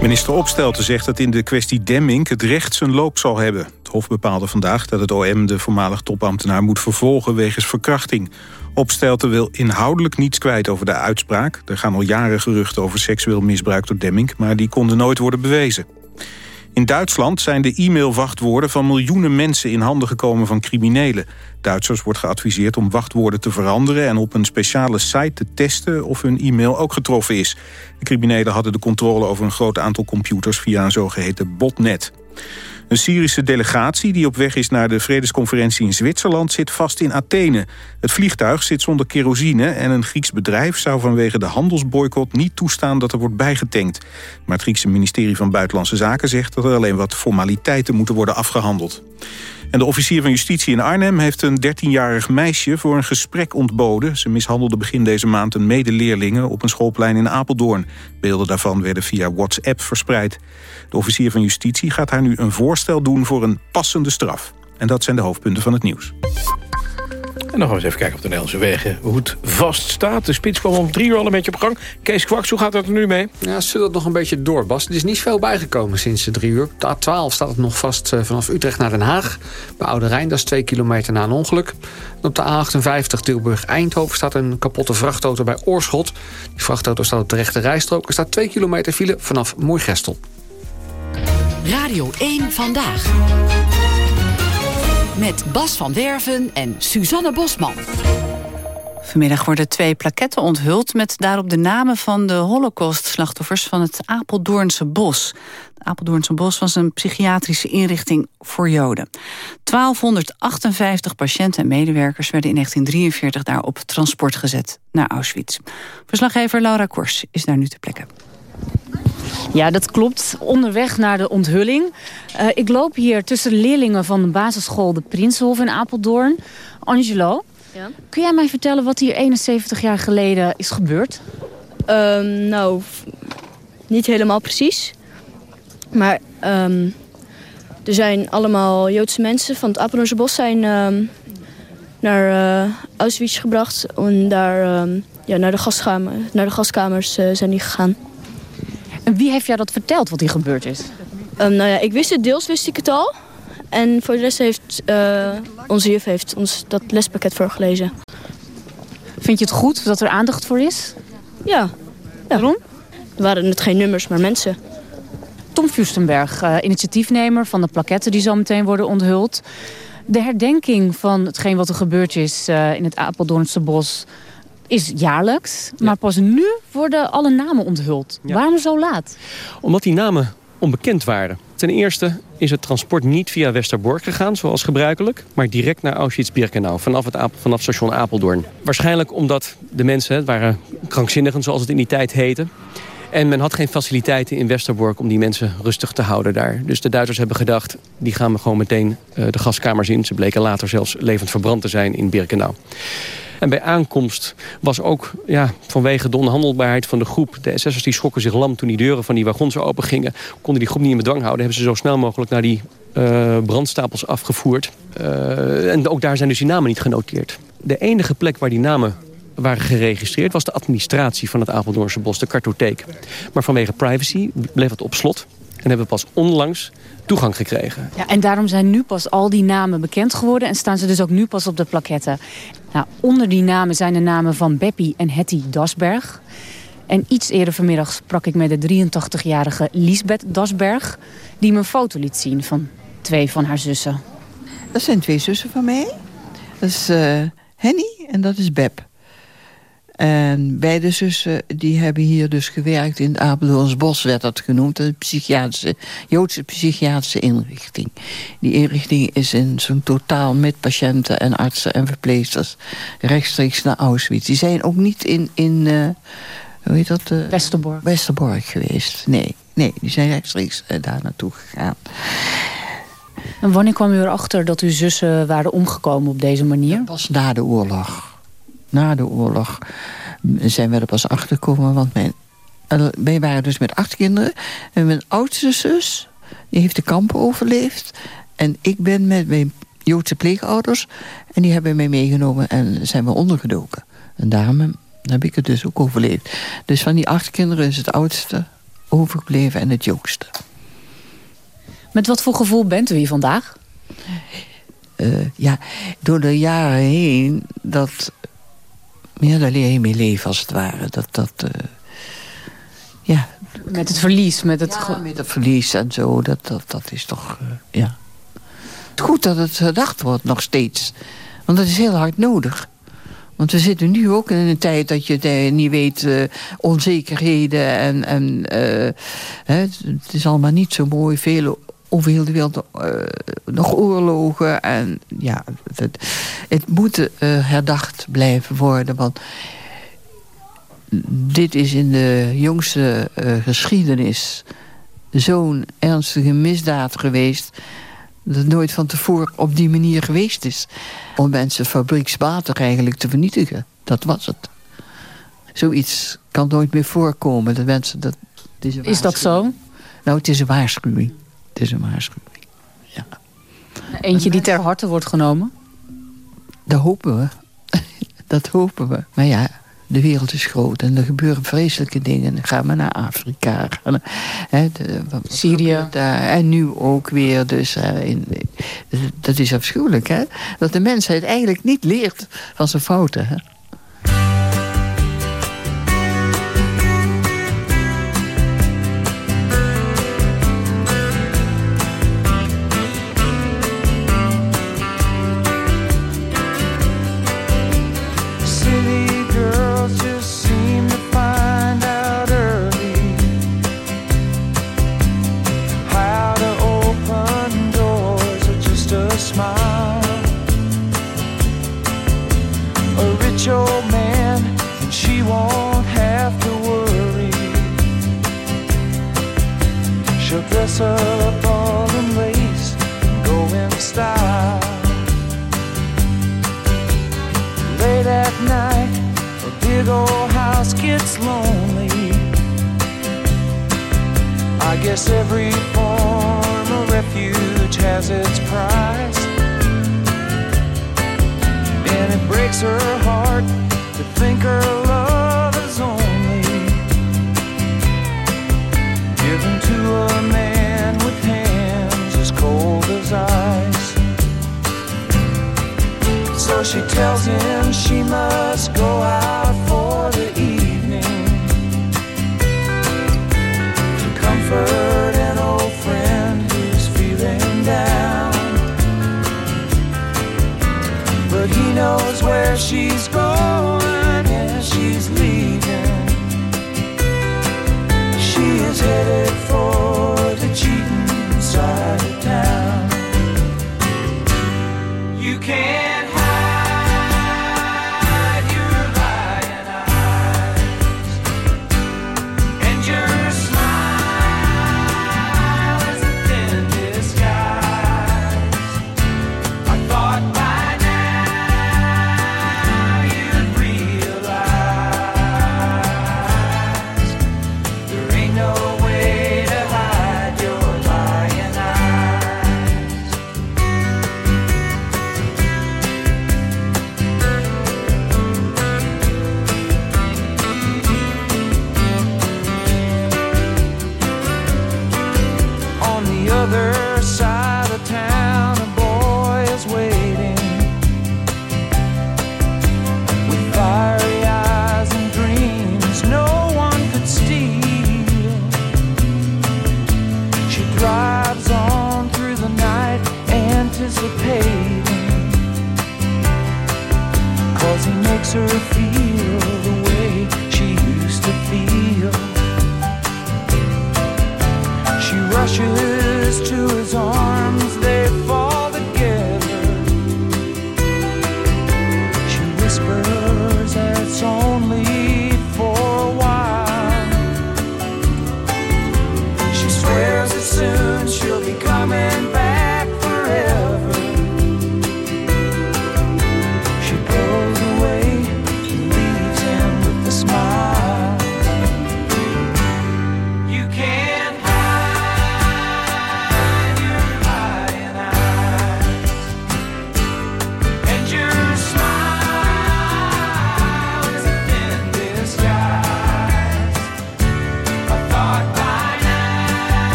Minister Opstelten zegt dat in de kwestie Demming het recht zijn loop zal hebben. Het Hof bepaalde vandaag dat het OM de voormalig topambtenaar moet vervolgen wegens verkrachting. Opstelten wil inhoudelijk niets kwijt over de uitspraak. Er gaan al jaren geruchten over seksueel misbruik door Demming, maar die konden nooit worden bewezen. In Duitsland zijn de e-mailwachtwoorden van miljoenen mensen in handen gekomen van criminelen. Duitsers wordt geadviseerd om wachtwoorden te veranderen... en op een speciale site te testen of hun e-mail ook getroffen is. De criminelen hadden de controle over een groot aantal computers... via een zogeheten botnet. Een Syrische delegatie die op weg is naar de vredesconferentie in Zwitserland zit vast in Athene. Het vliegtuig zit zonder kerosine en een Grieks bedrijf zou vanwege de handelsboycott niet toestaan dat er wordt bijgetankt. Maar het Griekse ministerie van Buitenlandse Zaken zegt dat er alleen wat formaliteiten moeten worden afgehandeld. En de officier van justitie in Arnhem heeft een 13-jarig meisje voor een gesprek ontboden. Ze mishandelde begin deze maand een medeleerlinge op een schoolplein in Apeldoorn. Beelden daarvan werden via WhatsApp verspreid. De officier van justitie gaat haar nu een voorstel doen voor een passende straf. En dat zijn de hoofdpunten van het nieuws. En nog eens even kijken op de Nederlandse wegen hoe het vast staat. De spits kwam om drie uur al een beetje op gang. Kees Kwaks, hoe gaat het er nu mee? Ja, zullen het nog een beetje door, Bas. Er is niet veel bijgekomen sinds de drie uur. De A12 staat het nog vast eh, vanaf Utrecht naar Den Haag. Bij Oude Rijn, dat is twee kilometer na een ongeluk. En op de A58 Tilburg-Eindhoven staat een kapotte vrachtauto bij Oorschot. Die vrachtauto staat op de rechte rijstrook. Er staat twee kilometer file vanaf Moergestel. Radio 1 Vandaag. Met Bas van Werven en Suzanne Bosman. Vanmiddag worden twee plaketten onthuld met daarop de namen van de holocaust-slachtoffers van het Apeldoornse Bos. Het Apeldoornse Bos was een psychiatrische inrichting voor Joden. 1258 patiënten en medewerkers werden in 1943 daar op transport gezet naar Auschwitz. Verslaggever Laura Kors is daar nu ter plekke. Ja, dat klopt. Onderweg naar de onthulling. Uh, ik loop hier tussen leerlingen van de basisschool De Prinsenhof in Apeldoorn. Angelo, ja? kun jij mij vertellen wat hier 71 jaar geleden is gebeurd? Um, nou, niet helemaal precies. Maar um, er zijn allemaal Joodse mensen van het Apeldoornse bos zijn um, naar uh, Auschwitz gebracht. En daar ja, naar, de gaskamer, naar de gaskamers uh, zijn die gegaan. En wie heeft jou dat verteld, wat hier gebeurd is? Um, nou ja, ik wist het, deels wist ik het al. En voor de rest heeft uh, onze juf heeft ons dat lespakket voorgelezen. Vind je het goed dat er aandacht voor is? Ja. ja. Waarom? Er waren het geen nummers, maar mensen. Tom Fustenberg, uh, initiatiefnemer van de plaketten die zo meteen worden onthuld. De herdenking van hetgeen wat er gebeurd is uh, in het Apeldoornse bos is jaarlijks. Maar pas nu worden alle namen onthuld. Waarom zo laat? Omdat die namen onbekend waren. Ten eerste is het transport niet via Westerbork gegaan, zoals gebruikelijk... maar direct naar Auschwitz-Birkenau, vanaf, het vanaf station Apeldoorn. Waarschijnlijk omdat de mensen, het waren krankzinnigen zoals het in die tijd heette... En men had geen faciliteiten in Westerbork om die mensen rustig te houden daar. Dus de Duitsers hebben gedacht, die gaan we gewoon meteen uh, de gaskamers in. Ze bleken later zelfs levend verbrand te zijn in Birkenau. En bij aankomst was ook ja, vanwege de onhandelbaarheid van de groep... de SS'ers die schrokken zich lam toen die deuren van die wagons open gingen... konden die groep niet in bedwang houden. Hebben ze zo snel mogelijk naar die uh, brandstapels afgevoerd. Uh, en ook daar zijn dus die namen niet genoteerd. De enige plek waar die namen waren geregistreerd... was de administratie van het Apeldoornse Bos, de kartotheek. Maar vanwege privacy bleef het op slot. En hebben pas onlangs toegang gekregen. Ja, en daarom zijn nu pas al die namen bekend geworden... en staan ze dus ook nu pas op de plaketten. Nou, onder die namen zijn de namen van Beppie en Hetty Dasberg. En iets eerder vanmiddag sprak ik met de 83-jarige Lisbeth Dasberg... die me een foto liet zien van twee van haar zussen. Dat zijn twee zussen van mij. Dat is uh, Henny en dat is Beb. En beide zussen die hebben hier dus gewerkt in het Apeldoorns Bos, werd dat genoemd. Een psychiatrische, Joodse psychiatrische inrichting. Die inrichting is in zo'n totaal met patiënten en artsen en verpleegsters rechtstreeks naar Auschwitz. Die zijn ook niet in, in uh, hoe heet dat? Uh, Westerbork. Westerbork geweest, nee. Nee, die zijn rechtstreeks uh, daar naartoe gegaan. En wanneer kwam u erachter dat uw zussen waren omgekomen op deze manier? Pas na de oorlog na de oorlog zijn we er pas achter gekomen. Want mijn, wij waren dus met acht kinderen. En mijn oudste zus, die heeft de kampen overleefd. En ik ben met mijn Joodse pleegouders. En die hebben mij meegenomen en zijn we ondergedoken. En daarom heb ik het dus ook overleefd. Dus van die acht kinderen is het oudste overgebleven en het jongste. Met wat voor gevoel bent u hier vandaag? Uh, ja, door de jaren heen dat ja, daar leer je mee leven als het ware. Dat, dat, uh, ja. Met het verlies. Met het, ja, met het verlies en zo. Dat, dat, dat is toch, uh, ja. Goed dat het gedacht wordt nog steeds. Want dat is heel hard nodig. Want we zitten nu ook in een tijd dat je niet weet, uh, onzekerheden en, en hè, het is allemaal niet zo mooi. Veel over heel de wereld uh, nog oorlogen. En ja, het, het moet uh, herdacht blijven worden. Want dit is in de jongste uh, geschiedenis zo'n ernstige misdaad geweest... dat het nooit van tevoren op die manier geweest is. Om mensen fabriekswater eigenlijk te vernietigen. Dat was het. Zoiets kan nooit meer voorkomen. Dat mensen, dat, is, is dat zo? Nou, het is een waarschuwing. Het is een waarschuwing. Ja. Eentje die ter harte wordt genomen? Dat hopen we. Dat hopen we. Maar ja, de wereld is groot en er gebeuren vreselijke dingen. Dan gaan we naar Afrika. De, Syrië. Daar, en nu ook weer. Dus, uh, in, dat is afschuwelijk. Hè? Dat de mensheid eigenlijk niet leert van zijn fouten. Hè?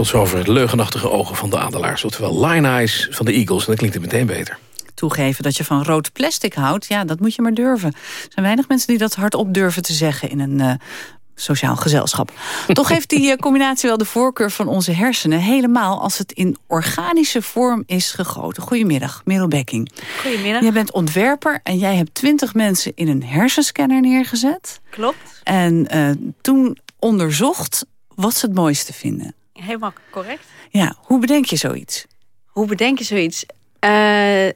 Tot zover het leugenachtige ogen van de adelaars. Oftewel Line Eyes van de Eagles. En dat klinkt het meteen beter. Toegeven dat je van rood plastic houdt, ja, dat moet je maar durven. Er zijn weinig mensen die dat hardop durven te zeggen in een eh, sociaal gezelschap. Toch heeft die eh, combinatie wel de voorkeur van onze hersenen... helemaal als het in organische vorm is gegoten. Goedemiddag, Merel Bekking. Goedemiddag. Jij bent ontwerper en jij hebt twintig mensen in een hersenscanner neergezet. Klopt. En eh, toen onderzocht wat ze het mooiste vinden. Helemaal correct. Ja, hoe bedenk je zoiets? Hoe bedenk je zoiets? Eh,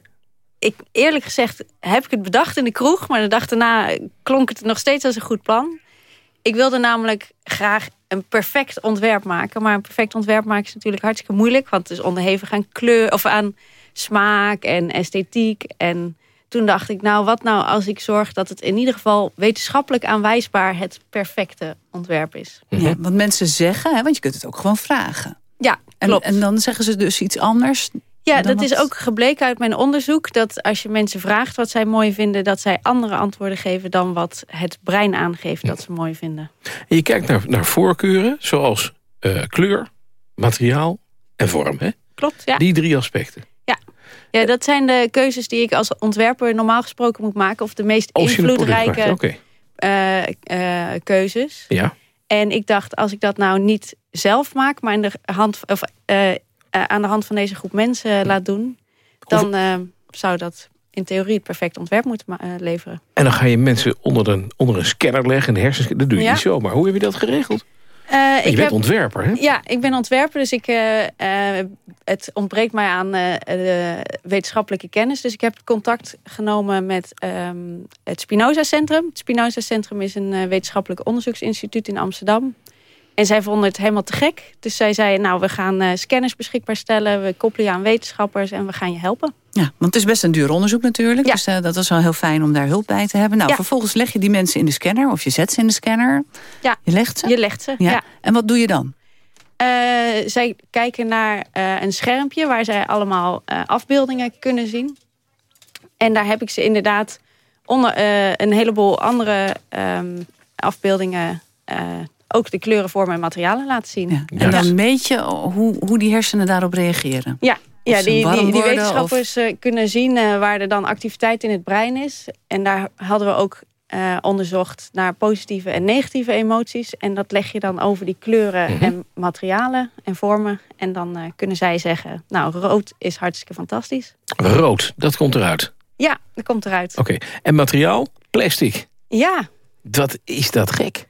ik, eerlijk gezegd heb ik het bedacht in de kroeg... maar de dag daarna klonk het nog steeds als een goed plan. Ik wilde namelijk graag een perfect ontwerp maken. Maar een perfect ontwerp maken is natuurlijk hartstikke moeilijk... want het is onderhevig aan kleur of aan smaak en esthetiek. En toen dacht ik, nou, wat nou als ik zorg... dat het in ieder geval wetenschappelijk aanwijsbaar... het perfecte ontwerp is. Ja, want mensen zeggen, hè, want je kunt het ook gewoon vragen. Ja, En, klopt. en dan zeggen ze dus iets anders. Ja, dat is ook gebleken uit mijn onderzoek. Dat als je mensen vraagt wat zij mooi vinden... dat zij andere antwoorden geven dan wat het brein aangeeft dat ze mooi vinden. En je kijkt naar, naar voorkeuren, zoals eh, kleur, materiaal en vorm. Hè? Klopt, ja. Die drie aspecten. Ja. dat zijn de keuzes die ik als ontwerper normaal gesproken moet maken. Of de meest maakt, invloedrijke eh, eh, keuzes. Ja. En ik dacht, als ik dat nou niet zelf maak... maar in de hand, of, eh, aan de hand van deze groep mensen laat doen... dan zou dat in theorie het perfect ontwerp moeten leveren. En dan ga je mensen onder een, onder een scanner leggen, een hersens. Dat doe je Ja. niet zomaar. Hoe heb je dat geregeld? Eh, je ik bent ontwerper, hè? Ja, ik ben ontwerper, dus ik, eh, eh, het ontbreekt mij aan de wetenschappelijke kennis. Dus ik heb contact genomen met ehm, het Spinoza Centrum. Het Spinoza Centrum is een wetenschappelijk onderzoeksinstituut in Amsterdam. En zij vonden het helemaal te gek. Dus zij zeiden, nou, we gaan eh, scanners beschikbaar stellen. We koppelen je aan wetenschappers en we gaan je helpen. Ja, want het is best een duur onderzoek natuurlijk. Dus eh, dat was wel heel fijn om daar hulp bij te hebben. Nou, Ja. vervolgens leg je die mensen in de scanner. Of je zet ze in de scanner. Ja, Je legt ze? je legt ze. Ja. ja. En wat doe je dan? Eh, zij kijken naar een schermpje waar zij allemaal afbeeldingen kunnen zien. En daar heb ik ze inderdaad onder een heleboel andere ehm, afbeeldingen... ook de kleuren, vormen en materialen laten zien. En dan meet je hoe, hoe die hersenen daarop reageren. Ja, ja die, die, wetenschappers eh, kunnen zien eh, waar er dan activiteit in het brein is. En daar hadden we ook eh, onderzocht naar positieve en negatieve emoties. En dat leg je dan over die kleuren Mhm. en materialen en vormen. En dan eh, kunnen zij zeggen, nou, rood is hartstikke fantastisch. Rood, dat komt eruit. Ja, dat komt eruit. Oké. En materiaal? Plastic. Ja, Dat is dat gek.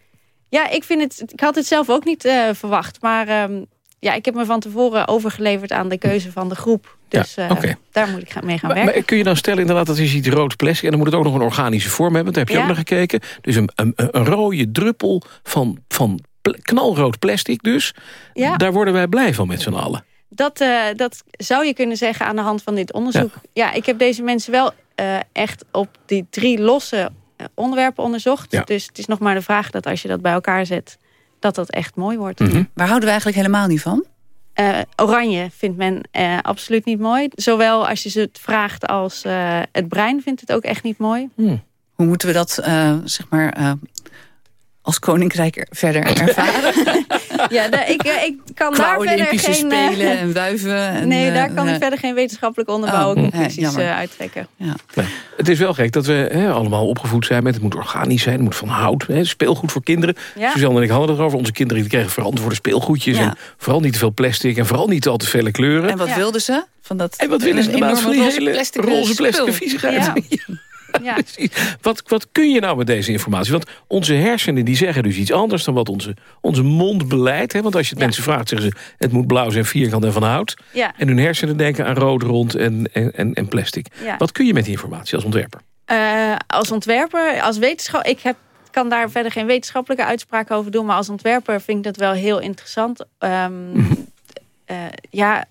Ja ik, vind het, ik had het zelf ook niet eh, verwacht. Maar ehm, ja, ik heb me van tevoren overgeleverd aan de keuze van de groep. Dus eh, oké. daar moet ik gaan- mee gaan Maar, werken. maar kun je dan stellen inderdaad dat je ziet rood plastic... en dan moet het ook nog een organische vorm hebben. Daar heb je Ja. ook naar gekeken. Dus een, een, een rode druppel van, van knalrood plastic dus. Ja. Daar worden wij blij van met z'n allen. Dat, eh, dat zou je kunnen zeggen aan de hand van dit onderzoek. Ja, ik heb deze mensen wel eh, echt op die drie losse eh, onderwerpen onderzocht. Ja. Dus het is nog maar de vraag dat als je dat bij elkaar zet... dat dat echt mooi wordt. Mhm. Waar houden we eigenlijk helemaal niet van? Eh, oranje vindt men eh, absoluut niet mooi. Zowel als je ze het vraagt als eh, het brein vindt het ook echt niet mooi. Hoe moeten we dat, eh, zeg maar, eh, als koninkrijk er- verder ervaren? ja, de- ik, eh, ik kan Qua daar verder Olympische geen... eh, Spelen en wuiven. En, nee, daar eh, kan ik verder geen wetenschappelijk onderbouwen Oh, conclusies uittrekken. Ja. Het is wel gek dat we hè, allemaal opgevoed zijn met... het moet organisch zijn, het moet van hout. Hè, speelgoed voor kinderen. Ja. Suzanne en ik hadden het erover. Onze kinderen die kregen verantwoorde speelgoedjes. Ja. En vooral niet te veel plastic en vooral niet te al te vele kleuren. En wat wilden ze? Van dat En wat willen ze een normaal van die hele plastic roze plastic viezigheid? Ja. Wat, wat kun je nou met deze informatie? Want onze hersenen die zeggen dus iets anders dan wat onze, onze mond beleidt. Hè? Want als je het mensen vraagt, zeggen ze... het moet blauw zijn, vierkant en van hout. Ja. En hun hersenen denken aan rood, rond en, en, en, plastic. Wat kun je met die informatie als ontwerper? Eh, als ontwerper, als wetenschap, ik heb, kan daar verder geen wetenschappelijke uitspraak over doen, maar als ontwerper vind ik dat wel heel interessant. Ehm, Mhm. eh, ja,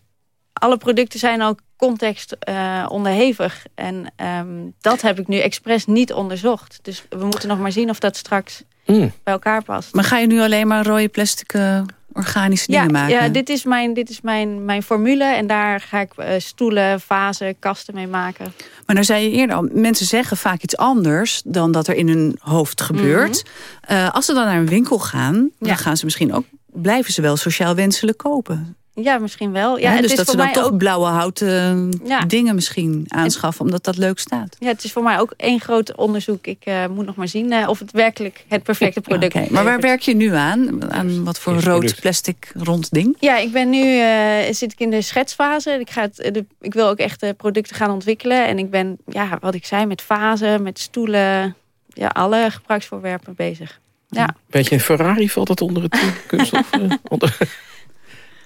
alle producten zijn ook context eh, onderhevig. En ehm, dat heb ik nu expres niet onderzocht. Dus we moeten nog maar zien of dat straks Mm. bij elkaar past. Maar ga je nu alleen maar rode plastic eh, organische Ja, dingen maken? ja dit is, mijn, dit is mijn, mijn formule. En daar ga ik eh, stoelen, vazen, kasten mee maken. Maar nou zei je eerder al, mensen zeggen vaak iets anders dan dat er in hun hoofd gebeurt. Eh, als ze dan naar een winkel gaan, Mhm. Ja. dan gaan ze misschien ook, blijven ze wel sociaal wenselijk kopen. Ja, misschien wel. Ja, het dus is dat voor ze dan toch ook blauwe houten Ja. dingen misschien aanschaffen, omdat dat leuk staat. Ja, het is voor mij ook één groot onderzoek. Ik eh, moet nog maar zien eh, of het werkelijk het perfecte product Oké, Maar waar werk je nu aan? Aan wat voor rood plastic rond ding? Ja, ik ben nu eh, zit ik in de schetsfase. Ik, ga het, de, ik wil ook echt de producten gaan ontwikkelen. En ik ben, ja, wat ik zei, met vazen, met stoelen, ja, alle gebruiksvoorwerpen bezig. Ja. Weet je, een Ferrari valt dat onder het eh, kunststof? eh, onder...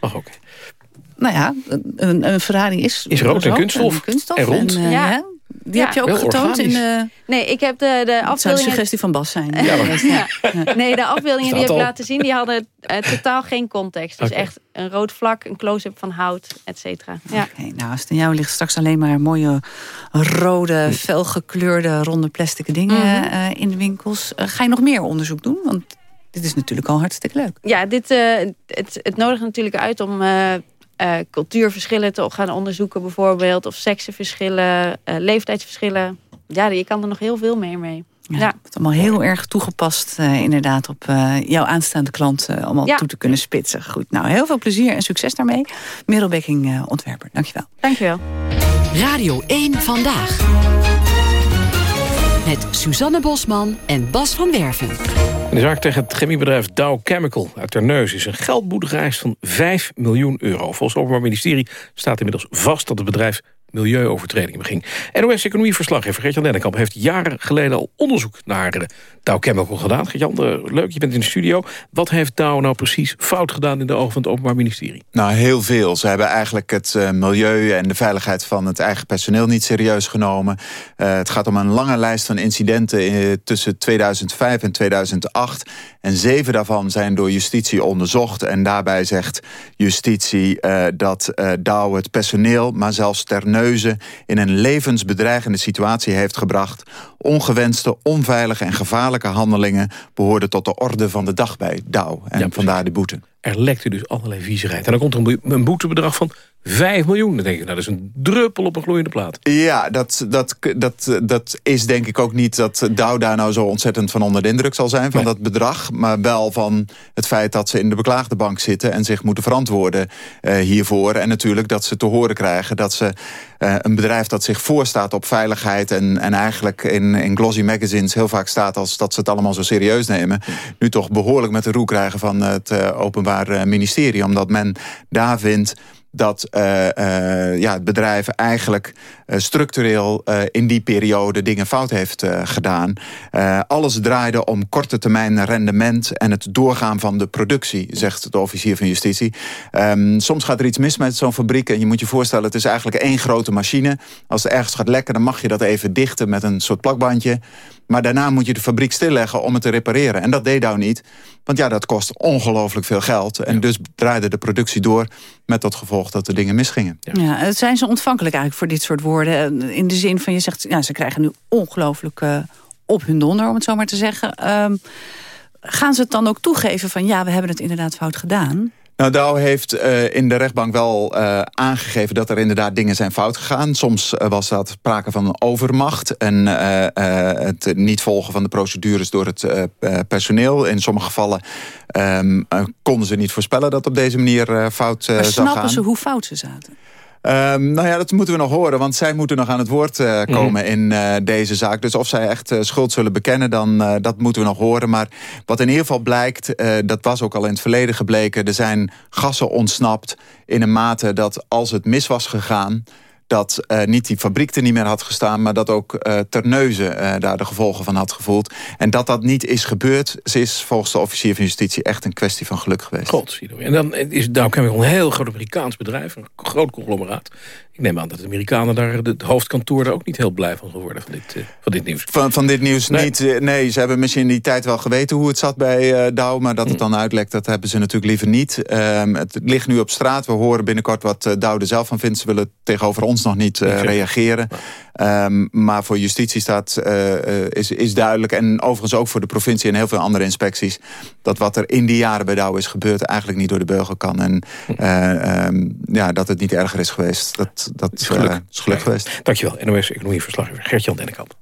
Ach, oké. Nou ja, een, een Ferrari is, Is rood en kunststof. kunststof En rond. eh, Ja. ja. Die heb je ook getoond in de... Nee, ik heb de, de Het zou een afbeeldingen... suggestie van Bas zijn. Ja, maar- Ja. Nee, de afbeeldingen die Staat heb ik al. laten zien, die hadden eh, totaal geen context. Dus echt een rood vlak, een close-up van hout, et cetera. Ja. Oké, nou, als het aan jou ligt straks alleen maar mooie rode, felgekleurde, ronde plastic dingen Mhm. eh, in de winkels. Ga je nog meer onderzoek doen? Want dit is natuurlijk al hartstikke leuk. Ja, dit, eh, het, het nodigt natuurlijk uit om eh, cultuurverschillen te gaan onderzoeken bijvoorbeeld. Of seksenverschillen, eh, leeftijdsverschillen. Ja, je kan er nog heel veel meer mee. Ja, Ja. Het allemaal heel erg toegepast eh, inderdaad op eh, jouw aanstaande klant eh, allemaal Ja. toe te kunnen spitsen. Goed, nou heel veel plezier en succes daarmee. Merel Bekking, eh, ontwerper. Dankjewel. Dankjewel. Radio 1 Vandaag. Met Suzanne Bosman en Bas van Werven. De zaak tegen het chemiebedrijf Dow Chemical uit Terneuzen... is een geldboete van 5 miljoen euro. Volgens het Openbaar Ministerie staat inmiddels vast... dat het bedrijf milieuovertredingen beging. NOS-economieverslaggever Gert-Jan Dennekamp heeft jaren geleden al onderzoek naar uh, Dow Chemical gedaan. Gert-Jan, uh, leuk, je bent in de studio. Wat heeft Dow nou precies fout gedaan in de ogen van het Openbaar Ministerie? Nou, heel veel. Ze hebben eigenlijk het uh, milieu en de veiligheid van het eigen personeel niet serieus genomen. Het gaat om een lange lijst van incidenten tussen 2005 en 2008. En zeven daarvan zijn door justitie onderzocht. En daarbij zegt justitie dat Dow het personeel, maar zelfs In een levensbedreigende situatie heeft gebracht. Ongewenste, onveilige en gevaarlijke handelingen... behoorden tot de orde van de dag bij Dow. En ja, vandaar de boete. Er lekte dus allerlei viezigheid. En dan komt er een boetebedrag van 5 miljoen. Dan denk ik, nou, dat is een druppel op een gloeiende plaat. Ja, dat, dat, dat, dat is denk ik ook niet dat Dow daar nou zo ontzettend van onder de indruk zal zijn van nee. dat bedrag. Maar wel van het feit dat ze in de beklaagde bank zitten en zich moeten verantwoorden uh, hiervoor. En natuurlijk dat ze te horen krijgen dat ze uh, een bedrijf dat zich voorstaat op veiligheid en, en eigenlijk in, in glossy magazines heel vaak staat als dat ze het allemaal zo serieus nemen. Nu toch behoorlijk met de roe krijgen van het uh, Openbaar Ministerie. Omdat men daar vindt dat uh, ja, het bedrijf eigenlijk structureel in die periode dingen fout heeft gedaan. alles draaide om korte termijn rendement en het doorgaan van de productie, zegt de officier van justitie. Um, soms gaat er iets mis met zo'n fabriek en je moet je voorstellen, het is eigenlijk één grote machine. Als er ergens gaat lekken, dan mag je dat even dichten met een soort plakbandje. Maar daarna moet je de fabriek stilleggen om het te repareren. En dat deed Dow niet. Want ja, dat kost ongelooflijk veel geld. En ja. dus draaide de productie door met dat gevolg dat de dingen misgingen. Ja. ja, zijn ze ontvankelijk eigenlijk voor dit soort woorden? In de zin van, je zegt, ze krijgen nu ongelooflijk uh, op hun donder, om het zo maar te zeggen. Um, gaan ze het dan ook toegeven van, ja, we hebben het inderdaad fout gedaan? Nou, Dow heeft uh, in de rechtbank wel uh, aangegeven dat er inderdaad dingen zijn fout gegaan. Soms uh, was dat sprake van overmacht en het niet volgen van de procedures door het personeel. In sommige gevallen um, konden ze niet voorspellen dat op deze manier fout zou gaan. Maar snappen ze hoe fout ze zaten? Um, nou ja, dat moeten we nog horen, want zij moeten nog aan het woord uh, komen mm. in uh, deze zaak. Dus of zij echt uh, schuld zullen bekennen, dan dat moeten we nog horen. Maar wat in ieder geval blijkt, dat was ook al in het verleden gebleken... er zijn gassen ontsnapt in een mate dat als het mis was gegaan dat uh, niet die fabriek er niet meer had gestaan... maar dat ook uh, Terneuzen uh, daar de gevolgen van had gevoeld. En dat dat niet is gebeurd... is volgens de officier van justitie echt een kwestie van geluk geweest. God, en dan is Dow Chemical een heel groot Amerikaans bedrijf... een groot conglomeraat. Ik neem aan dat de Amerikanen daar, het hoofdkantoor... daar ook niet heel blij van geworden van dit, van dit nieuws. Van, van dit nieuws nee. niet. Nee, ze hebben misschien in die tijd wel geweten hoe het zat bij Dow... maar dat het dan uitlekt, dat hebben ze natuurlijk liever niet. Um, het ligt nu op straat. We horen binnenkort wat Dow er zelf van vindt. Ze willen tegenover ons nog niet uh, reageren. Um, maar voor justitie staat, uh, is, is duidelijk... en overigens ook voor de provincie en heel veel andere inspecties... dat wat er in die jaren bij Douw is gebeurd... eigenlijk niet door de beugel kan. En uh, um, ja, dat het niet erger is geweest. Dat, dat is geluk, is geluk geweest. Dankjewel, NOS Economieverslaggever Gert-Jan Dennekamp.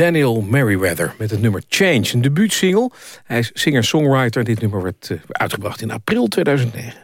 Daniel Merriweather met het nummer Change, een debuutsingle. Hij is singer-songwriter. Dit nummer werd uh, uitgebracht in april 2009.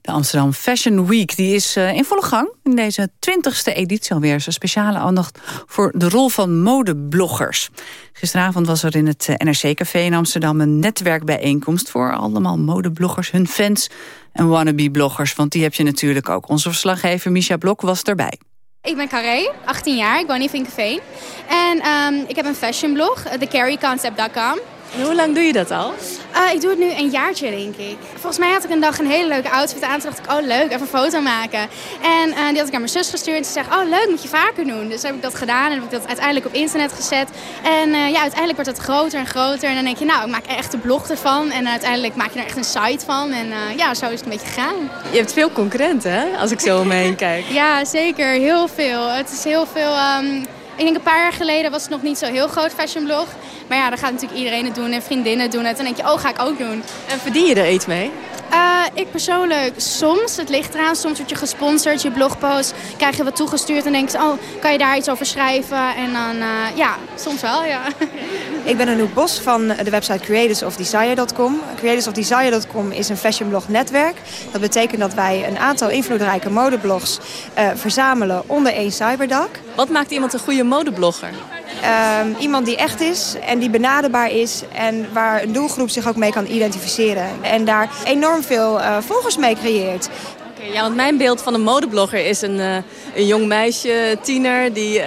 De Amsterdam Fashion Week die is uh, in volle gang. In deze twintigste editie alweer. Een speciale aandacht voor de rol van modebloggers. Gisteravond was er in het uh, NRC-café in Amsterdam... een netwerkbijeenkomst voor allemaal modebloggers, hun fans en wannabe-bloggers. Want die heb je natuurlijk ook. Onze verslaggever Misha Blok was erbij. Ik ben Carré, 18 jaar, ik woon in Vinkenveen. En um, ik heb een fashionblog, thecarryconcept.com. En hoe lang doe je dat al? Uh, ik doe het nu een jaartje, denk ik. Volgens mij had ik een dag een hele leuke outfit aan. Toen dacht ik, oh leuk, even een foto maken. En uh, die had ik aan mijn zus gestuurd. En ze zegt, oh leuk, moet je vaker doen. Dus heb ik dat gedaan en heb ik dat uiteindelijk op internet gezet. En uh, ja, uiteindelijk wordt het groter en groter. En dan denk je, nou, ik maak echt een blog ervan. En uiteindelijk maak je er echt een site van. En ja, zo is het een beetje gegaan. Je hebt veel concurrenten, hè? Als ik zo omheen kijk. ja, zeker. Heel veel. Het is heel veel... Um, ik denk een paar jaar geleden was het nog niet zo heel groot fashionblog. Maar ja, dan gaat natuurlijk iedereen het doen en vriendinnen doen het. En dan denk je, oh, ga ik ook doen. En verdien je er iets mee? Uh, ik persoonlijk soms. Het ligt eraan. Soms word je gesponsord, je blogpost. Krijg je wat toegestuurd en denk je, oh, kan je daar iets over schrijven? En dan, uh, ja, soms wel, ja. Ik ben Anouk Bos van de website creatorsofdesire.com. Creatorsofdesire.com is een fashionblog netwerk. Dat betekent dat wij een aantal invloedrijke modeblogs uh, verzamelen onder één cyberdak. Wat maakt iemand een goede modeblogger? Um, iemand die echt is en die benaderbaar is en waar een doelgroep zich ook mee kan identificeren. En daar enorm veel uh, volgers mee creëert. Ja, want mijn beeld van een modeblogger is een, uh, een jong meisje, tiener... die uh,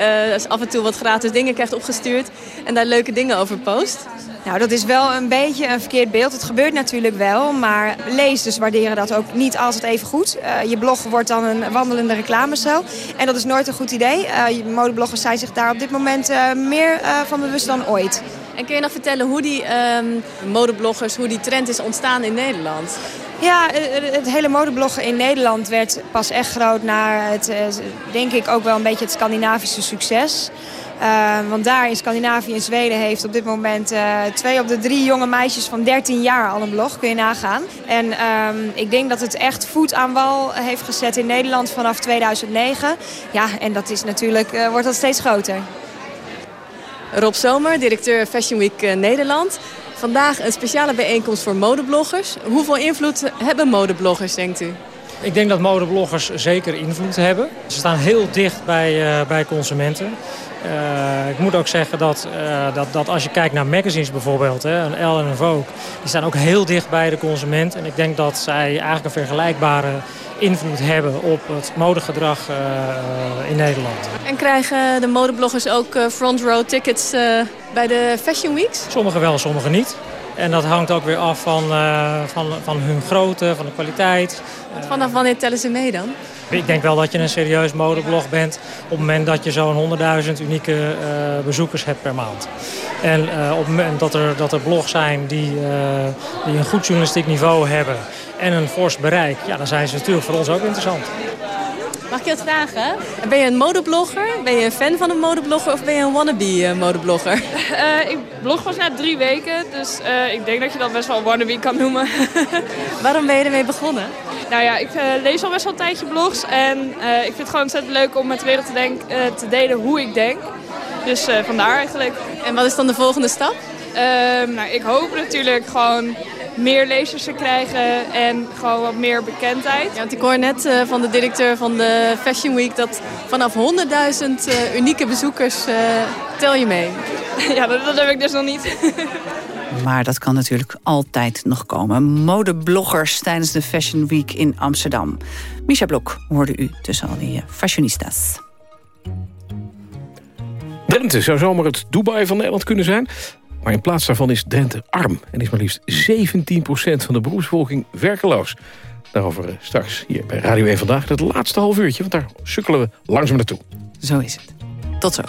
af en toe wat gratis dingen krijgt opgestuurd en daar leuke dingen over post. Nou, dat is wel een beetje een verkeerd beeld. Het gebeurt natuurlijk wel, maar lezers waarderen dat ook niet altijd even goed. Uh, je blog wordt dan een wandelende reclamecel. En dat is nooit een goed idee. Modebloggers zijn zich daar op dit moment meer van bewust dan ooit. En kun je nog vertellen hoe die um, modebloggers, hoe die trend is ontstaan in Nederland? Ja, het hele modebloggen in Nederland werd pas echt groot na het, denk ik, ook wel een beetje het Scandinavische succes. Uh, want daar in Scandinavië en Zweden heeft op dit moment uh, twee op de drie jonge meisjes van 13 jaar al een blog. Kun je nagaan. En uh, ik denk dat het echt voet aan wal heeft gezet in Nederland vanaf 2009. Ja, en dat is natuurlijk, wordt dat steeds groter. Rob Zomer, directeur Fashion Week Nederland. Vandaag een speciale bijeenkomst voor modebloggers. Hoeveel invloed hebben modebloggers, denkt u? Ik denk dat modebloggers zeker invloed hebben. Ze staan heel dicht bij, uh, bij consumenten. Uh, ik moet ook zeggen dat, uh, dat, dat als je kijkt naar magazines bijvoorbeeld, hè, een Elle en een Vogue, die staan ook heel dicht bij de consument. En ik denk dat zij eigenlijk een vergelijkbare invloed hebben op het modegedrag uh, in Nederland. En krijgen de modebloggers ook front row tickets bij de Fashion Weeks? Sommigen wel, sommigen niet. En dat hangt ook weer af van, uh, van, van hun grootte, van de kwaliteit. Vanaf wanneer tellen ze mee dan? Ik denk wel dat je een serieus modeblog bent op het moment dat je zo'n 100.000 unieke uh, bezoekers hebt per maand. En uh, op het moment dat er, dat er blogs zijn die, die een goed journalistiek niveau hebben en een fors bereik, ja, dan zijn ze natuurlijk voor ons ook interessant. Mag ik je wat vragen? Ben je een modeblogger? Ben je een fan van een modeblogger of ben je een wannabe modeblogger? Uh, ik blog pas net drie weken, dus uh, ik denk dat je dat best wel wannabe kan noemen. Waarom ben je ermee begonnen? Nou ja, ik uh, lees al best wel een tijdje blogs en ik vind het gewoon ontzettend leuk om met de wereld te, denk, te delen hoe ik denk. Dus vandaar eigenlijk. En wat is dan de volgende stap? Ehm, nou, ik hoop natuurlijk gewoon meer lezers te krijgen en gewoon wat meer bekendheid. Ja, want ik hoor net uh, van de directeur van de Fashion Week dat vanaf 100.000 uh, unieke bezoekers uh, tel je mee. ja, dat, dat heb ik dus nog niet. Maar dat kan natuurlijk altijd nog komen. Modebloggers tijdens de Fashion Week in Amsterdam. Misha Blok hoorde u tussen al die fashionistas. Drenthe zou zomaar het Dubai van Nederland kunnen zijn. Maar in plaats daarvan is Drenthe arm. En is maar liefst 17% van de beroepsvolking werkeloos. Daarover straks hier bij Radio 1 Vandaag. Het laatste half uurtje, want daar sukkelen we langzaam naartoe. Zo is het. Tot zo.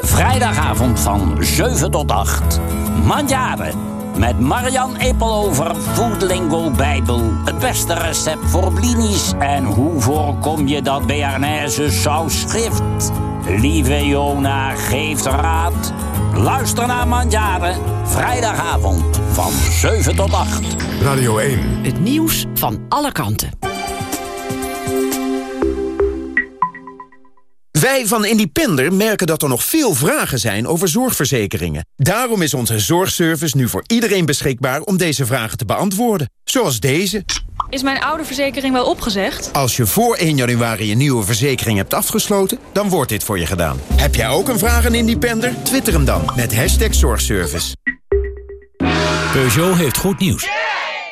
Vrijdagavond van 7 tot 8. Mandjaren met Marian Eppelover, Foodlingo Bijbel. Het beste recept voor blinis. En hoe voorkom je dat Bearnaise saus schrift? Lieve Jona geeft raad. Luister naar Mandjaren. Vrijdagavond van 7 tot 8. Radio 1. Het nieuws van alle kanten. Wij van Independer merken dat er nog veel vragen zijn over zorgverzekeringen. Daarom is onze zorgservice nu voor iedereen beschikbaar om deze vragen te beantwoorden. Zoals deze. Is mijn oude verzekering wel opgezegd? Als je voor 1 januari een nieuwe verzekering hebt afgesloten, dan wordt dit voor je gedaan. Heb jij ook een vraag aan Independer? Twitter hem dan met hashtag zorgservice. Peugeot heeft goed nieuws.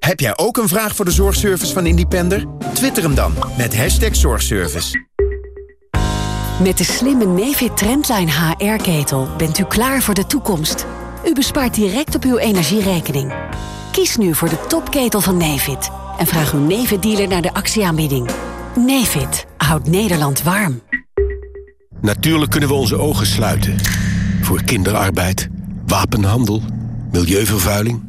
Heb jij ook een vraag voor de zorgservice van Independer? Twitter hem dan met hashtag zorgservice. Met de slimme Nefit Trendline HR-ketel bent u klaar voor de toekomst. U bespaart direct op uw energierekening. Kies nu voor de topketel van Nefit en vraag uw Nefit-dealer naar de actieaanbieding. Nefit houdt Nederland warm. Natuurlijk kunnen we onze ogen sluiten. Voor kinderarbeid, wapenhandel, milieuvervuiling.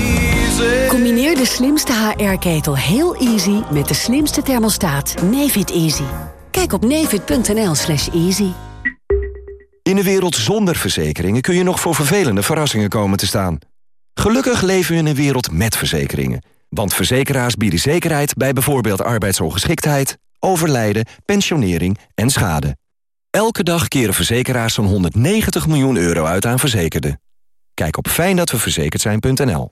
Combineer de slimste HR-ketel heel easy met de slimste thermostaat Nefit Easy. Kijk op nefit.nl slash easy. In een wereld zonder verzekeringen kun je nog voor vervelende verrassingen komen te staan. Gelukkig leven we in een wereld met verzekeringen. Want verzekeraars bieden zekerheid bij bijvoorbeeld arbeidsongeschiktheid, overlijden, pensionering en schade. Elke dag keren verzekeraars zo'n 190 miljoen euro uit aan verzekerden. Kijk op fijndatweverzekerd zijn.nl.